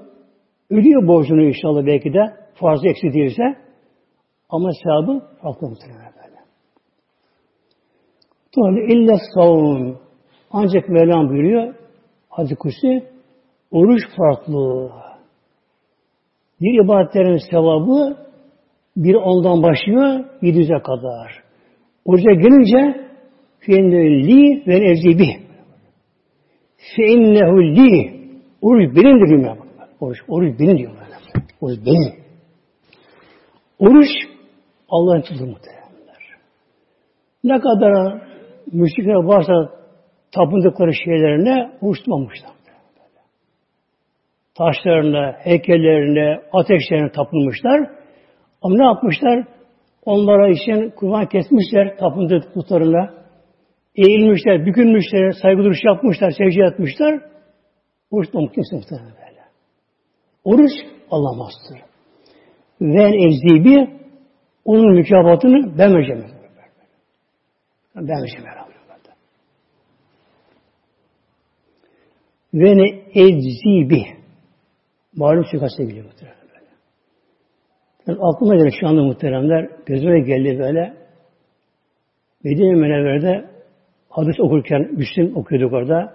Ölüyor borcunu inşallah belki de. Farzı eksi değilse. Ama sevabı farklı muhtemelen böyle. Tuhalli illa savun. Ancak Mevlam buyuruyor. Hadi Kusi. Oruç farklı. Bir ibadetlerin sevabı bir ondan başlıyor bir yüze kadar. Oruca gelince fiyendeli ve ezibi fe innehu li. Oruç benimdir diyor Mevlam. Oruç, oruç benim diyor Mevlam. Oruç benim. Oruç Allah'ın çizgi muhtemelenler. Ne kadar müşrikler varsa tapındıkları şeylerine oruç tutmamışlar. Taşlarına, heykellerine, ateşlerine tapınmışlar. Ama ne yapmışlar? Onlara için kurban kesmişler tapındık putlarına. Eğilmişler, bükülmüşler, saygı duruş yapmışlar, secde etmişler. Oruç tutmamış kimse muhtemelen böyle. Oruç Allah mastır. Ve evzibi onun mükafatını ben vereceğim. Ben vereceğim herhalde. Ve ne evzibi malum suikastı geliyor muhtemelen aklıma geldi şu anda muhteremler gözüme geldi böyle Medine Münevver'de hadis okurken Müslim okuyorduk orada.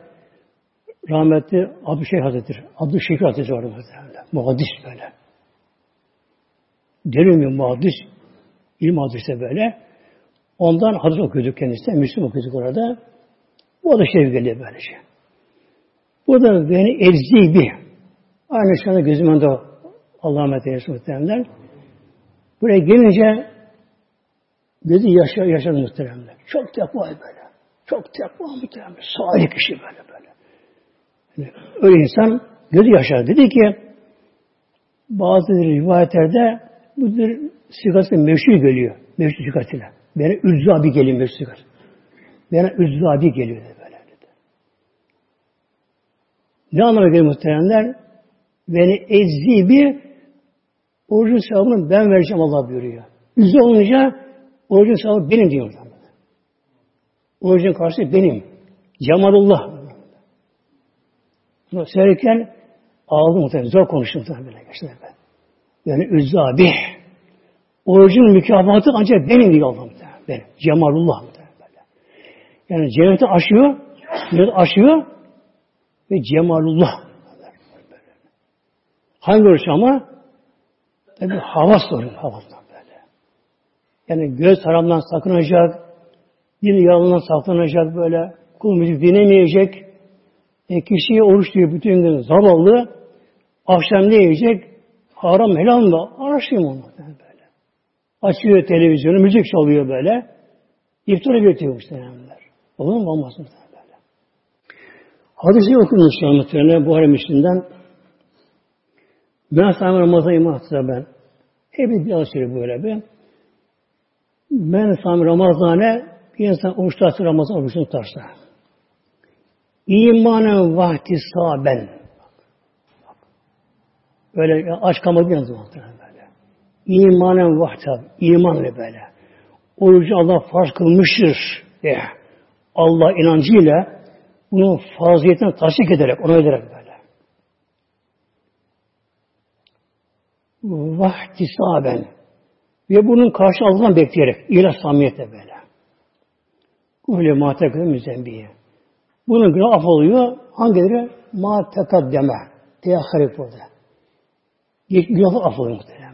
Rahmetli Abdüşeyh Hazretleri, Abdüşşekir Hazretleri vardı muhtemelen. Muhaddis böyle. Derin bir muhaddis, ilim hadise böyle. Ondan hadis okuyorduk kendisi. Müslüm okuyorduk orada. Bu da şey geldi böylece. Bu da beni ezdi bir. Aynı şu anda gözüm önünde Allah'a emanet eylesin muhteremler. Buraya gelince gözü yaşa, yaşadı muhteremler. Çok takva böyle. Çok takva muhteremler. Salih kişi böyle böyle. Yani öyle insan gözü yaşar. Dedi ki bazı rivayetlerde bu sigası meşhur geliyor. Meşhur sigasıyla. Bana Üzzü geliyor meşhur sigası. Bana Üzzü geliyor dedi böyle. Dedi. Ne anlamına geliyor muhteremler? Beni ezzi bir orucun sevabını ben vereceğim Allah buyuruyor. Üzzü olunca orucun sevabı benim diyor. Orucun karşısı benim. Cemalullah. Bunu söylerken ağladım muhtemelen. Zor konuştum muhtemelen. Ben. Yani Üzzü abi orucun mükafatı ancak benim diyor Allah muhtemelen. Benim. Cemalullah muhtemelen. Yani cenneti aşıyor, cenneti aşıyor ve cemalullah. Hangi oruç ama? Tabi havas oruç, havasdan böyle. Yani göz haramdan sakınacak, dil yalandan saklanacak böyle, kul müzik dinlemeyecek, e, kişiye oruç diyor bütün gün zavallı, akşam ne yiyecek? Haram helal mı? Araştırayım onu. Böyle. Açıyor televizyonu, müzik çalıyor böyle. İftara götürüyor muhtemelenler. Olur mu? Olmaz mı? Böyle. Hadisi okumuş muhtemelen Buhari Müslim'den. Ben Sami Ramazan iman ben. Hep bir böyle bir. Ben Sami Ramazan'e bir insan oruç tutarsa Ramazan oruçunu tutarsa. İmanen vahti saben. Böyle aç kalmadı yalnız böyle. İmanen vahti imanla böyle. Orucu Allah farz kılmıştır. Eh, Allah inancıyla bunun faziyetini tasdik ederek, ona ederek böyle. vahtisaben ve bunun karşı Allah'tan bekleyerek ilah samimiyete böyle. Öyle muhatekade müzembiye. Bunun günah af oluyor. Hangileri? Ma tekaddeme. Teahhari burada. Günah af oluyor muhtemelen.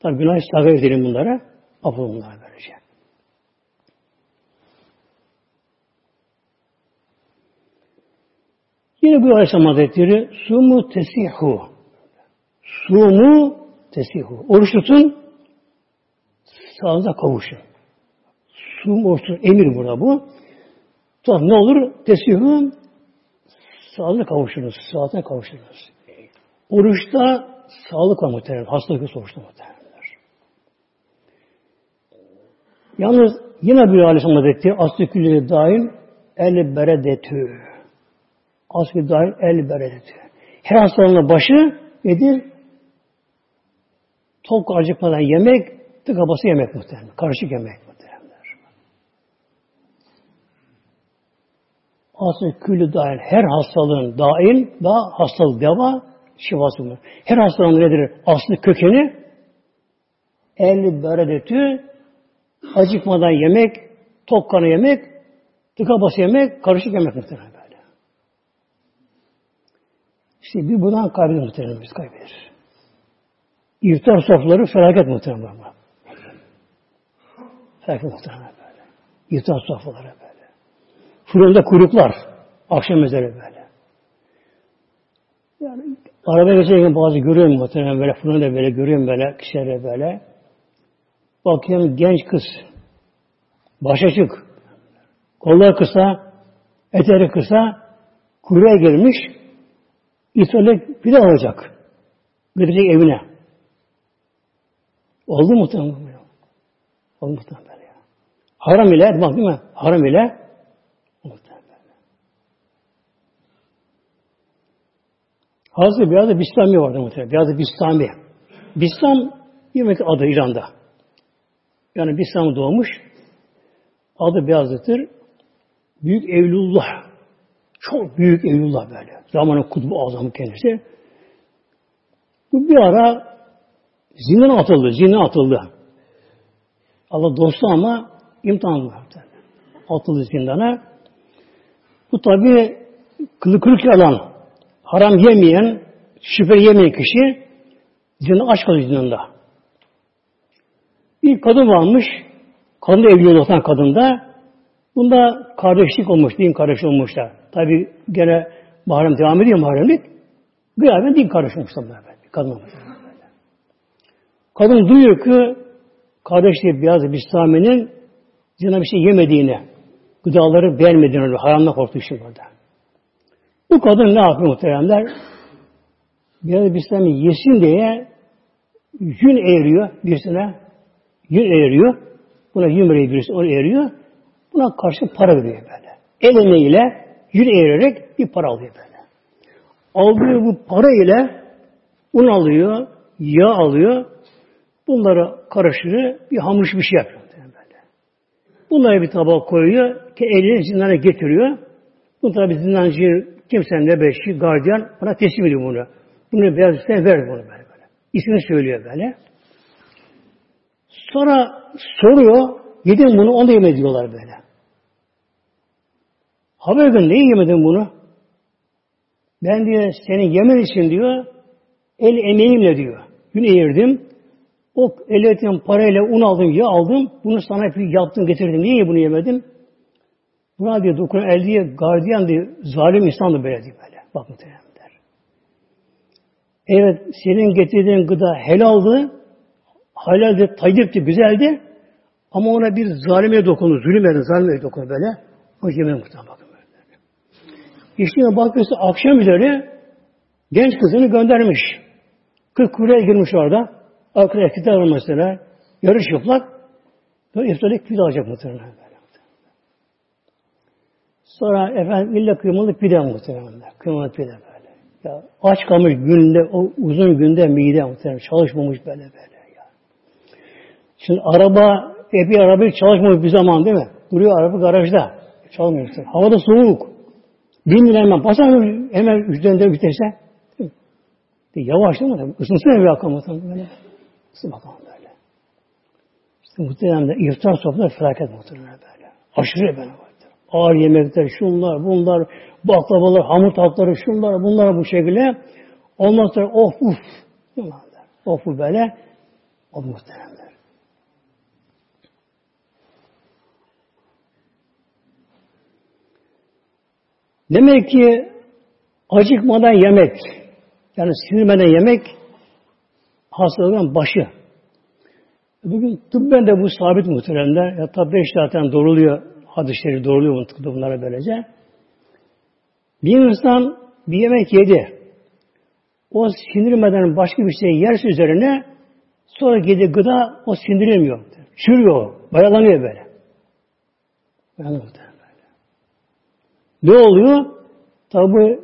Tabi günah istihar edelim bunlara. Af oluyor bunlara böylece. Yine bu Aleyhisselam Hazretleri Sumu tesihu. Sumu Tesihu. Oruç tutun, sağınıza kavuşun. Sum oruçun emir burada bu. Tamam ne olur? Tesihu, sağlığa kavuşunuz, saate kavuşunuz. Oruçta sağlık var muhtemelen, hastalık yok oruçta muhtemelenler. Yalnız yine bir Aleyhisselam Hazretleri aslı külleri dahil el beredetü. Aslı dahil el beredetü. Her hastalığın başı nedir? Tok acıkmadan yemek, tıka bası yemek muhtemelen. Karışık yemek muhtemelen. Aslında külü dahil her hastalığın dahil da hastalık deva şifası mı? Her hastalığın nedir? Aslı kökeni el beredetü acıkmadan yemek, tok kanı yemek, tıka bası yemek, karışık yemek muhtemelen böyle. İşte bir bundan kaybeder muhtemelen biz kaybeder. İftar sofraları felaket muhtemelen. Felaket muhtemelen böyle. İftar sofraları böyle. Fırında kuyruklar. Akşam üzeri böyle. Yani arabaya geçerken bazı görüyorum muhtemelen böyle fırında böyle görüyorum böyle kişilere böyle. Bakıyorum genç kız. Baş açık. Kollar kısa. Eteri kısa. Kuyruğa girmiş. İtalya pide alacak. Götürecek evine. Oldu mu muhtemelen? Oldu muhtemelen ya. Haram ile, bak değil mi? Haram ile muhtemelen. Hazreti Beyazı Bistami vardı muhtemelen. Beyazı Bistami. Bistam yemek adı İran'da. Yani Bistam doğmuş. Adı Beyazıt'tır. Büyük Evlullah. Çok büyük Evlullah böyle. Zamanın kutbu azamı kendisi. Bu bir ara zindan atıldı. Zindan atıldı. Allah dostu ama imtihan Atıldı zindana. Bu tabi kılı kırık yalan, haram yemeyen, şüphe yemeyen kişi zindan aç kalıyor zindanda. Bir kadın varmış, kadın da evli olan kadında. Bunda kardeşlik olmuş, din kardeş olmuşlar. Tabi gene mahrem devam ediyor mahremlik. Gıyaben din kardeş olmuşlar böyle. Kadın olmuş. Kadın duyuyor ki kardeşliği Beyaz Bistami'nin zina bir şey yemediğini, gıdaları beğenmediğini, haramla korktuğu için burada. Bu kadın ne yapıyor muhteremler? Beyaz Bistami yesin diye yün eğriyor birisine. Yün eğriyor. Buna yün veriyor birisi, onu eğriyor. Buna karşı para veriyor böyle. El emeğiyle yün eğirerek bir para alıyor böyle. Aldığı bu para ile un alıyor, yağ alıyor, bunları karıştırıyor, bir hamur bir şey yapıyor. Böyle. Bunları bir tabağa koyuyor, ki elini zindana getiriyor. Bu tabi zindancı kimsenin nöbetçi, gardiyan bana teslim ediyor bunu. Bunu beyaz üstüne ver bunu böyle böyle. İsmini söylüyor böyle. Sonra soruyor, yedim bunu, onu da diyorlar böyle. Haber gün neyi yemedin bunu? Ben diyor senin yemen için diyor el emeğimle diyor. Gün eğirdim. O el ettiğim parayla un aldım, yağ aldım. Bunu sana yaptım, getirdim. Niye bunu yemedim? Buna diyor dokunan el diye gardiyan diye zalim insandı böyle diyor böyle. Bak muhtemelen der. Evet senin getirdiğin gıda helaldi. Halaldi, tayyipti, güzeldi. Ama ona bir zalime dokundu, zulüm edin, zalime dokundu böyle. O yemeğe muhtemelen bakın böyle. İşte bakıyorsun akşam üzeri genç kızını göndermiş. Kırk kureye girmiş orada. Erkekler var mesela. Yarış yapılak. Böyle iftarlık pide alacak muhtemelen. Sonra efendim illa kıymalı pide muhtemelen. Kıymalı pide böyle. Ya aç kalmış günde, o uzun günde mide muhtemelen. Çalışmamış böyle böyle. Ya. Şimdi araba, epey araba çalışmamış bir zaman değil mi? Duruyor araba garajda. Çalmıyor. Havada soğuk. Bin lira hemen basar hemen üzerinde vitese. Yavaş değil mi? Isınsın bir akım böyle. Isın bakalım böyle. İşte muhtemelen de iftar sofrada felaket muhtemelen böyle. Aşırı böyle. Ağır yemekler, şunlar, bunlar, baklavalar, hamur tatları, şunlar, bunlar bu şekilde. Ondan sonra of uf. Of bu böyle. O muhteremler. Demek ki acıkmadan yemek, yani sinirmeden yemek hastalığın başı. Bugün tıbben de bu sabit muhteremler. Ya tabi zaten doğruluyor, hadisleri doğruluyor bunlara böylece. Bir insan bir yemek yedi. O sindirmeden başka bir şey yerse üzerine sonra yedi gıda o sindirilmiyor. Çürüyor, bayalanıyor böyle. Ne oluyor? Tabi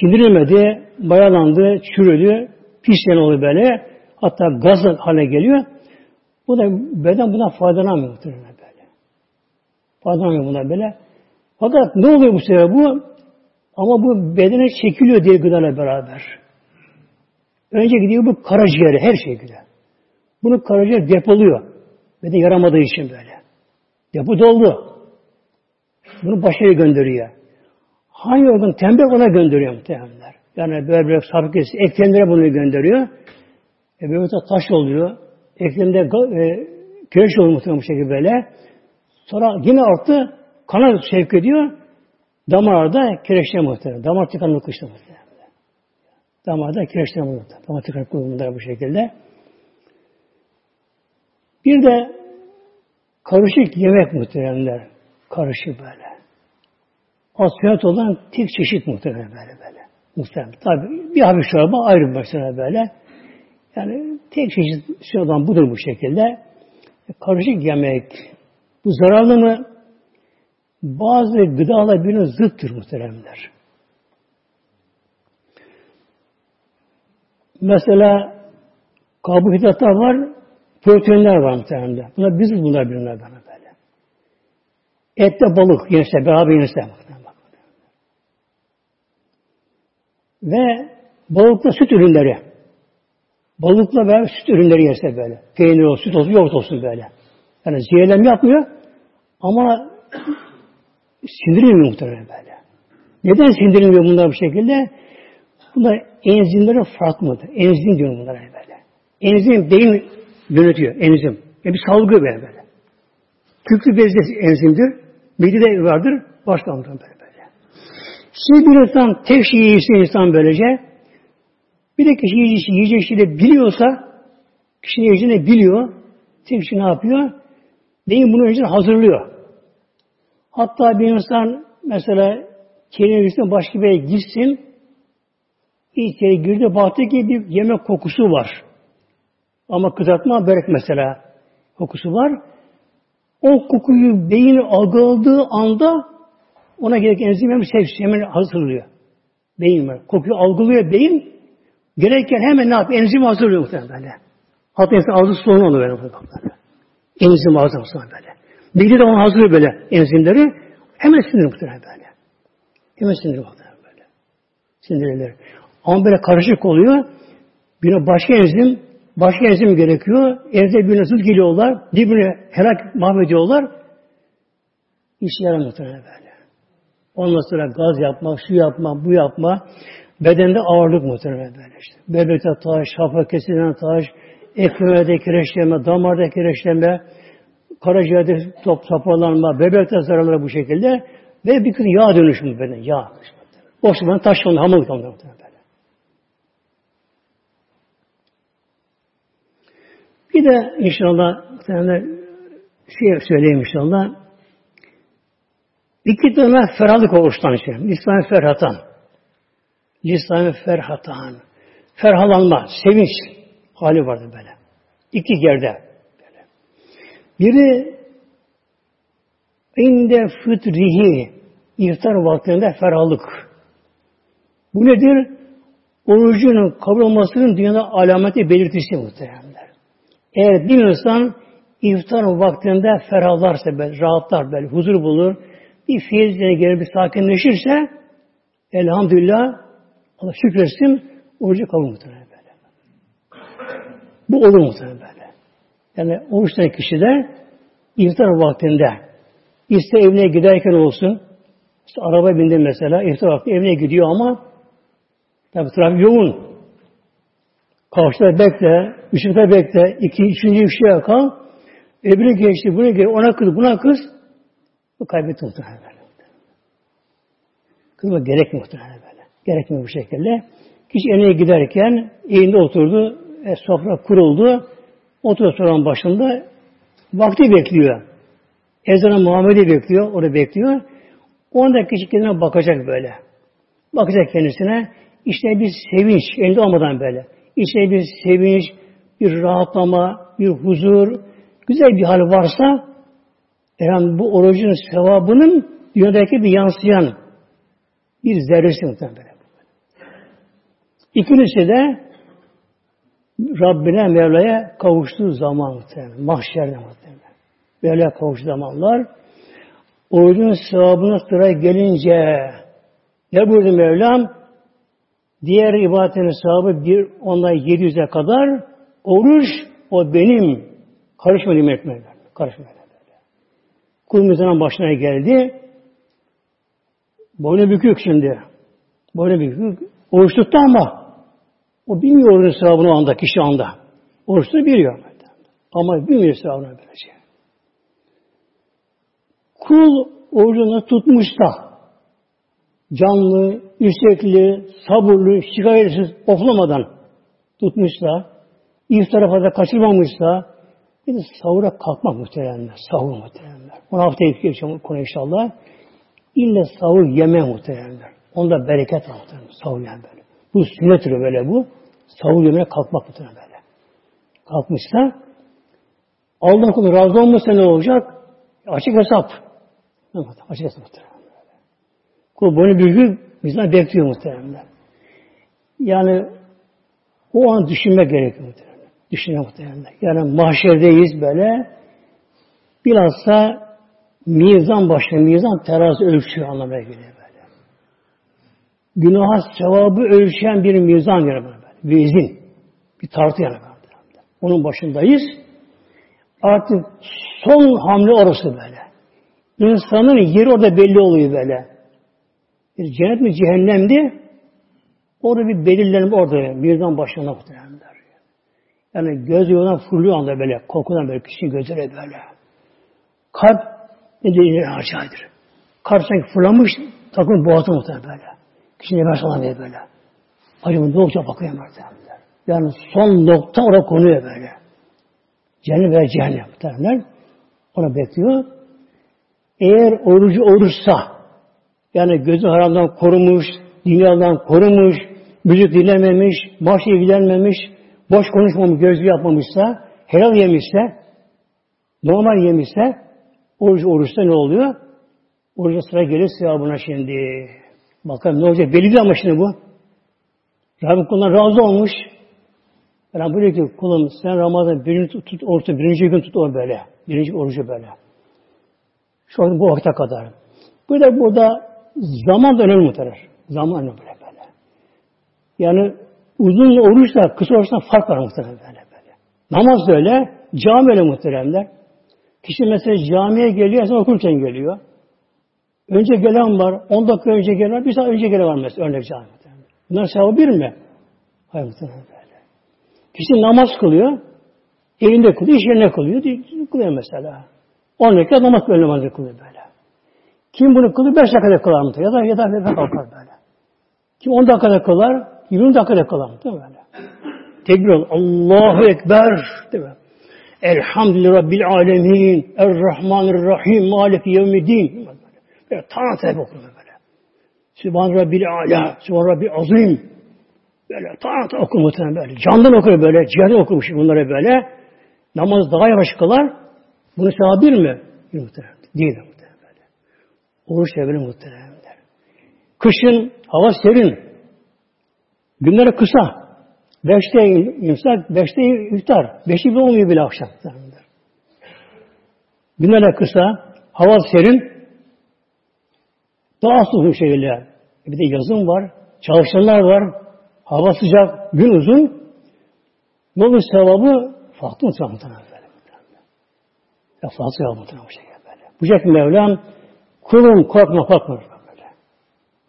sindirilmedi, bayalandı, çürüdü, pislen oluyor böyle. Hatta gaz hale geliyor. Bu da beden buna faydalanmıyor Faydalanmıyor buna böyle. Fakat ne oluyor bu sefer bu? Ama bu bedene çekiliyor diye gıdayla beraber. Önce gidiyor bu karaciğere, her şey gidiyor. Bunu karaciğer depoluyor. Beden yaramadığı için böyle. Depo doldu. Bunu başarıya gönderiyor. Hangi organ tembel ona gönderiyor muhtemelenler. Yani böyle sabık eklemlere bunu gönderiyor. E, böyle taş oluyor. Eklemde e, kireç oluyor muhtemelen bu şekilde böyle. Sonra yine arttı. Kana sevk ediyor. Damarda kireçler muhtemelen. Damar tıkanıklık işte muhtemelen. Damarda kireçler muhtemelen. Damar tıkanıklık bu şekilde. Bir de karışık yemek muhteremler. Karışık böyle. Asfiyat olan tek çeşit muhtemelen böyle böyle. Muhtemelen. Tabi bir hafif çorba ayrı mesela böyle. Yani tek çeşit şey olan budur bu şekilde. Karışık yemek. Bu zararlı mı? Bazı gıdalar birbirine zıttır muhteremler. Mesela karbohidratlar var, proteinler var muhtemelen. Bunlar biz bunlar birbirine böyle. Ette balık yenirse, beraber yenirse. Ve balıkla süt ürünleri. Balıkla beraber süt ürünleri yerse böyle. Peynir olsun, süt olsun, yoğurt olsun böyle. Yani zehirlem yapmıyor ama sindirilmiyor muhtemelen böyle. Neden sindirilmiyor bunlar bu şekilde? Bunlar enzimleri farklı mıdır? Enzim diyorum bunlara böyle. Enzim beyin yönetiyor. Enzim. Yani bir salgı böyle böyle. Küklü bezde enzimdir. Midede vardır. Başka böyle böyle. Şimdi bir insan tek şey yiyse insan böylece bir de kişi yiyecek, yiyecek şeyi biliyorsa kişi yiyeceğini biliyor. Tek şey ne yapıyor? Beyin bunu önce hazırlıyor. Hatta bir insan mesela kelime gitsin başka bir yere gitsin ilk kere girdi baktı ki bir yemek kokusu var. Ama kızartma börek mesela kokusu var. O kokuyu beyin algıladığı anda ona gereken enzim hemen sevsi, hemen hazırlıyor. Beyin var. Kokuyu algılıyor beyin. Gereken hemen ne yapıyor? Enzim hazırlıyor muhtemelen. Hatta insan ağzı sorun oluyor. Enzim ağzı böyle. Bilgi de onu hazırlıyor böyle enzimleri. Hemen sinir muhtemelen böyle. Hemen sinir muhtemelen böyle. Sinirleri. Ama böyle karışık oluyor. Bir başka enzim, başka enzim gerekiyor. Enzim birbirine zıt geliyorlar. Birbirine helak mahvediyorlar. İş yaramıyor muhtemelen böyle. Ondan sonra gaz yapma, şu yapma, bu yapma. Bedende ağırlık muhtemelen böyle işte. Bebekte taş, şafa kesilen taş, eklemede kireçlenme, damarda kireçlenme, karaciğerde top saparlanma, bebekte zararları bu şekilde ve bir kız yağ dönüşümü beden, yağ. Boşluğundan taş onu hamur kalıyor böyle. Bir de inşallah şey söyleyeyim inşallah. İki tane ferahlık oruçtan için. Lisan ferhatan. Lisan ferhatan. Ferhalanma, sevinç hali vardı böyle. İki gerde. Böyle. Biri inde fıtrihi iftar vaktinde ferahlık. Bu nedir? Orucunun kabul olmasının dünyada alameti belirtisi muhteremler. Eğer bir insan iftar vaktinde ferahlarsa, böyle, rahatlar, böyle, huzur bulur, bir feyizlerine gelir, bir sakinleşirse elhamdülillah Allah şükretsin orucu kabul muhtemelen. Bu olur muhtemelen böyle. Yani oruç kişi de iftar vaktinde iste evine giderken olsun işte araba bindi mesela iftar vakti evine gidiyor ama tabi trafik yoğun. Karşıda bekle, ışıkta bekle, iki, üçüncü ışığa kal. Öbürü geçti, bunu geçti, ona kız, buna kız. Bu kaybetti muhtemelen böyle. Kızma gerek muhtemelen böyle. Gerekmiyor bu şekilde. Kişi emeğe giderken evinde oturdu, e, sofra kuruldu. Oturuyor soran başında vakti bekliyor. Ezanı Muhammed'i bekliyor, orada bekliyor. Onda kişi kendine bakacak böyle. Bakacak kendisine. İşte bir sevinç, elinde olmadan böyle. İşte bir sevinç, bir rahatlama, bir huzur, güzel bir hal varsa yani bu orucun sevabının dünyadaki bir yansıyan bir zerresi muhtemelen. İkincisi de Rabbine Mevla'ya kavuştuğu zaman muhtemelen. Mahşerde muhtemelen. Mevla'ya kavuştuğu zamanlar orucun sevabına sıra gelince ne buyurdu Mevlam? Diğer ibadetin sevabı bir ondan 700'e kadar oruç o benim karışma demek Mevlam. Karışma demek. Kul başına geldi. Boynu bükük şimdi. Boynu bükük. Oruç tuttu ama o bilmiyor orucun sevabını o anda, kişi anda. Oruçları biliyor. Ama bilmiyor sevabını böylece. Kul orucunu tutmuşsa canlı, istekli, sabırlı, şikayetsiz, oflamadan tutmuşsa, iftara fazla kaçırmamışsa, bir de sahura kalkmak muhteremler. Sahur muhteremler. Onu haftaya geçeceğim konu inşallah. İlle sahur yeme muhteremler. Onda bereket var muhteremler. Sahur yeme böyle. Bu sünnettir böyle bu. Sahur yemeye kalkmak muhterem böyle. Kalkmışsa Allah kulu razı olmasa ne olacak? Açık hesap. Açık hesap muhterem. Kul boynu bürgü bizden bekliyor muhteremler. Yani o an düşünmek gerekiyor muhteremler. Düşünmek muhteremler. Yani mahşerdeyiz böyle. Bilhassa mizan başlıyor. Mizan terazi ölçüyor anlamaya geliyor böyle. Günah sevabı ölçen bir mizan yani böyle. Bir tartı böyle. Onun başındayız. Artık son hamle orası böyle. İnsanın yeri orada belli oluyor böyle. Bir cennet mi cehennemdi? Orada bir belirlenme orada. Birden başlarına muhtemelenler. Yani göz yoldan fırlıyor anda böyle. Korkudan böyle kişinin gözleri böyle. Kalp ne dediğini aşağıdır. Kalp sanki fırlamış takım boğazı muhtemelen böyle. Kişi nefes alamıyor böyle. Acaba ne olacak bakıyor muhtemelen. Yani son nokta oraya konuyor böyle. Cennet ve cehennem muhtemelen. Ona bekliyor. Eğer orucu oruçsa yani gözü haramdan korumuş, dünyadan korumuş, müzik dinlememiş, baş ilgilenmemiş, boş konuşmamış, gözlü yapmamışsa, helal yemişse, normal yemişse, oruç oruçta ne oluyor? Oruca sıra gelir sevabına şimdi. Bakalım ne olacak? Belli değil ama şimdi bu. Rabbim kuluna razı olmuş. Yani böyle ki kulum sen Ramazan birinci tut, tut oruçta birinci gün tut o böyle. Birinci orucu böyle. Şu an bu vakte kadar. Bu da burada Zaman da önemli muhtemelen. Zaman önemli böyle böyle. Yani uzun oruçla kısa oruçla fark var muhtemelen böyle böyle. Namaz da öyle, cami öyle muhteremler. Kişi mesela camiye geliyor, sen okurken geliyor. Önce gelen var, 10 dakika önce gelen var, bir saat önce gelen var mesela örnek cami. Bunlar sevabı bir mi? Hayır muhtemelen böyle. Kişi namaz kılıyor, evinde kılıyor, iş yerine kılıyor, kılıyor mesela. 10 dakika namaz kılıyor, namazı kılıyor böyle. Kim bunu kılır? Beş dakikada kılar mı? Ya da ya da nefes kalkar böyle. Kim on dakikada kılar? Yirmi dakikada kılar mı? Böyle? Tekbir ol. Allahu Ekber. Değil mi? Elhamdülillah Rabbil Alemin. Errahmanirrahim. Maliki yevmiddin. Böyle hep okur böyle. Sübhan Rabbil Ala. Sübhan Rabbil Azim. Böyle tanrı okur muhtemelen böyle. Candan okur böyle. Cihadan okurmuş bunları böyle. Namaz daha yavaş kılar. Bunu sabir mi? Muhtemelen. Değil. Oruç evleri muhteremler. Kışın hava serin. Günleri kısa. Beşte imsak, beşte iftar. Beşi bile olmuyor bile akşam. Günleri kısa. Hava serin. Daha uzun şekilde. Bir de yazın var. Çalışanlar var. Hava sıcak. Gün uzun. Ne olur sevabı farklı muhtemelen. Ya farklı sevabı muhtemelen bu şekilde böyle. Bu şekilde Mevlam Kulum korkma korkma. Böyle.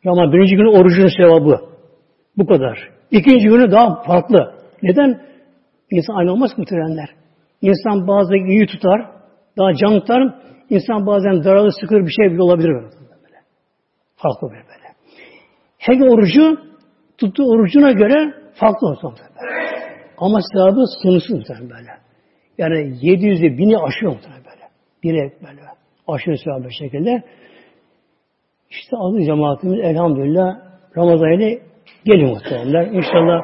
Ama birinci günü orucun sevabı. Bu kadar. İkinci günü daha farklı. Neden? İnsan aynı olmaz mı törenler? İnsan bazen iyi tutar, daha can tutar. İnsan bazen daralır, sıkır bir şey bile olabilir. Farklı böyle böyle. Her orucu tuttuğu orucuna göre farklı olsun. Ama sevabı sınırsız muhtemelen böyle. Yani 700'ü bini aşıyor muhtemelen böyle. Bine böyle. Aşırı sevabı bir şekilde. İşte adı cemaatimiz elhamdülillah Ramazan ayı geliyor muhtemelenler. İnşallah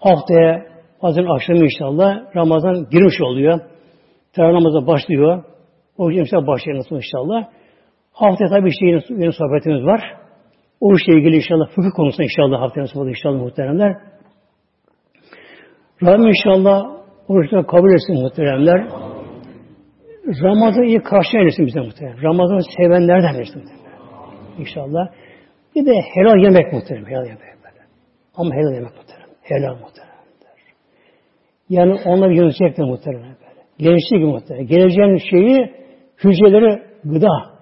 haftaya bazen akşamı inşallah Ramazan girmiş oluyor. Teravih namazı başlıyor. O gün inşallah başlıyor inşallah. Haftaya tabii işte yine, yine sohbetimiz var. O işle ilgili inşallah fıkıh konusunda inşallah haftaya nasıl olur inşallah muhteremler. Rabbim inşallah oruçları kabul etsin muhteremler. Ramazan'ı iyi karşılayan etsin bize muhterem. Ramazan'ı sevenlerden etsin muhterem. İnşallah. Bir de helal yemek muhterem. Helal yemek böyle. Ama helal yemek muhterem. Helal muhterem. Yani onları yönetecek de muhterem. Gençlik muhterem. Geleceğin şeyi hücreleri gıda.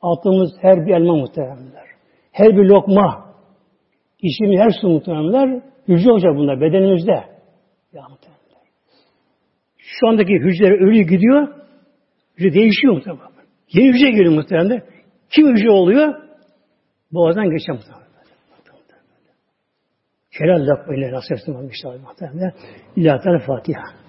Altımız her bir elma muhteremler. Her bir lokma. İçimiz her su muhteremler. Hücre olacak bunlar bedenimizde. Ya muhteremler. Şu andaki hücre ölü gidiyor. Hücre değişiyor muhtemelen. Yeni hücre geliyor muhtemelen. Kim hücre oluyor? Boğazdan geçen muhtemelen. Helal lakbayla nasip etsin inşallah. İlahi Fatiha.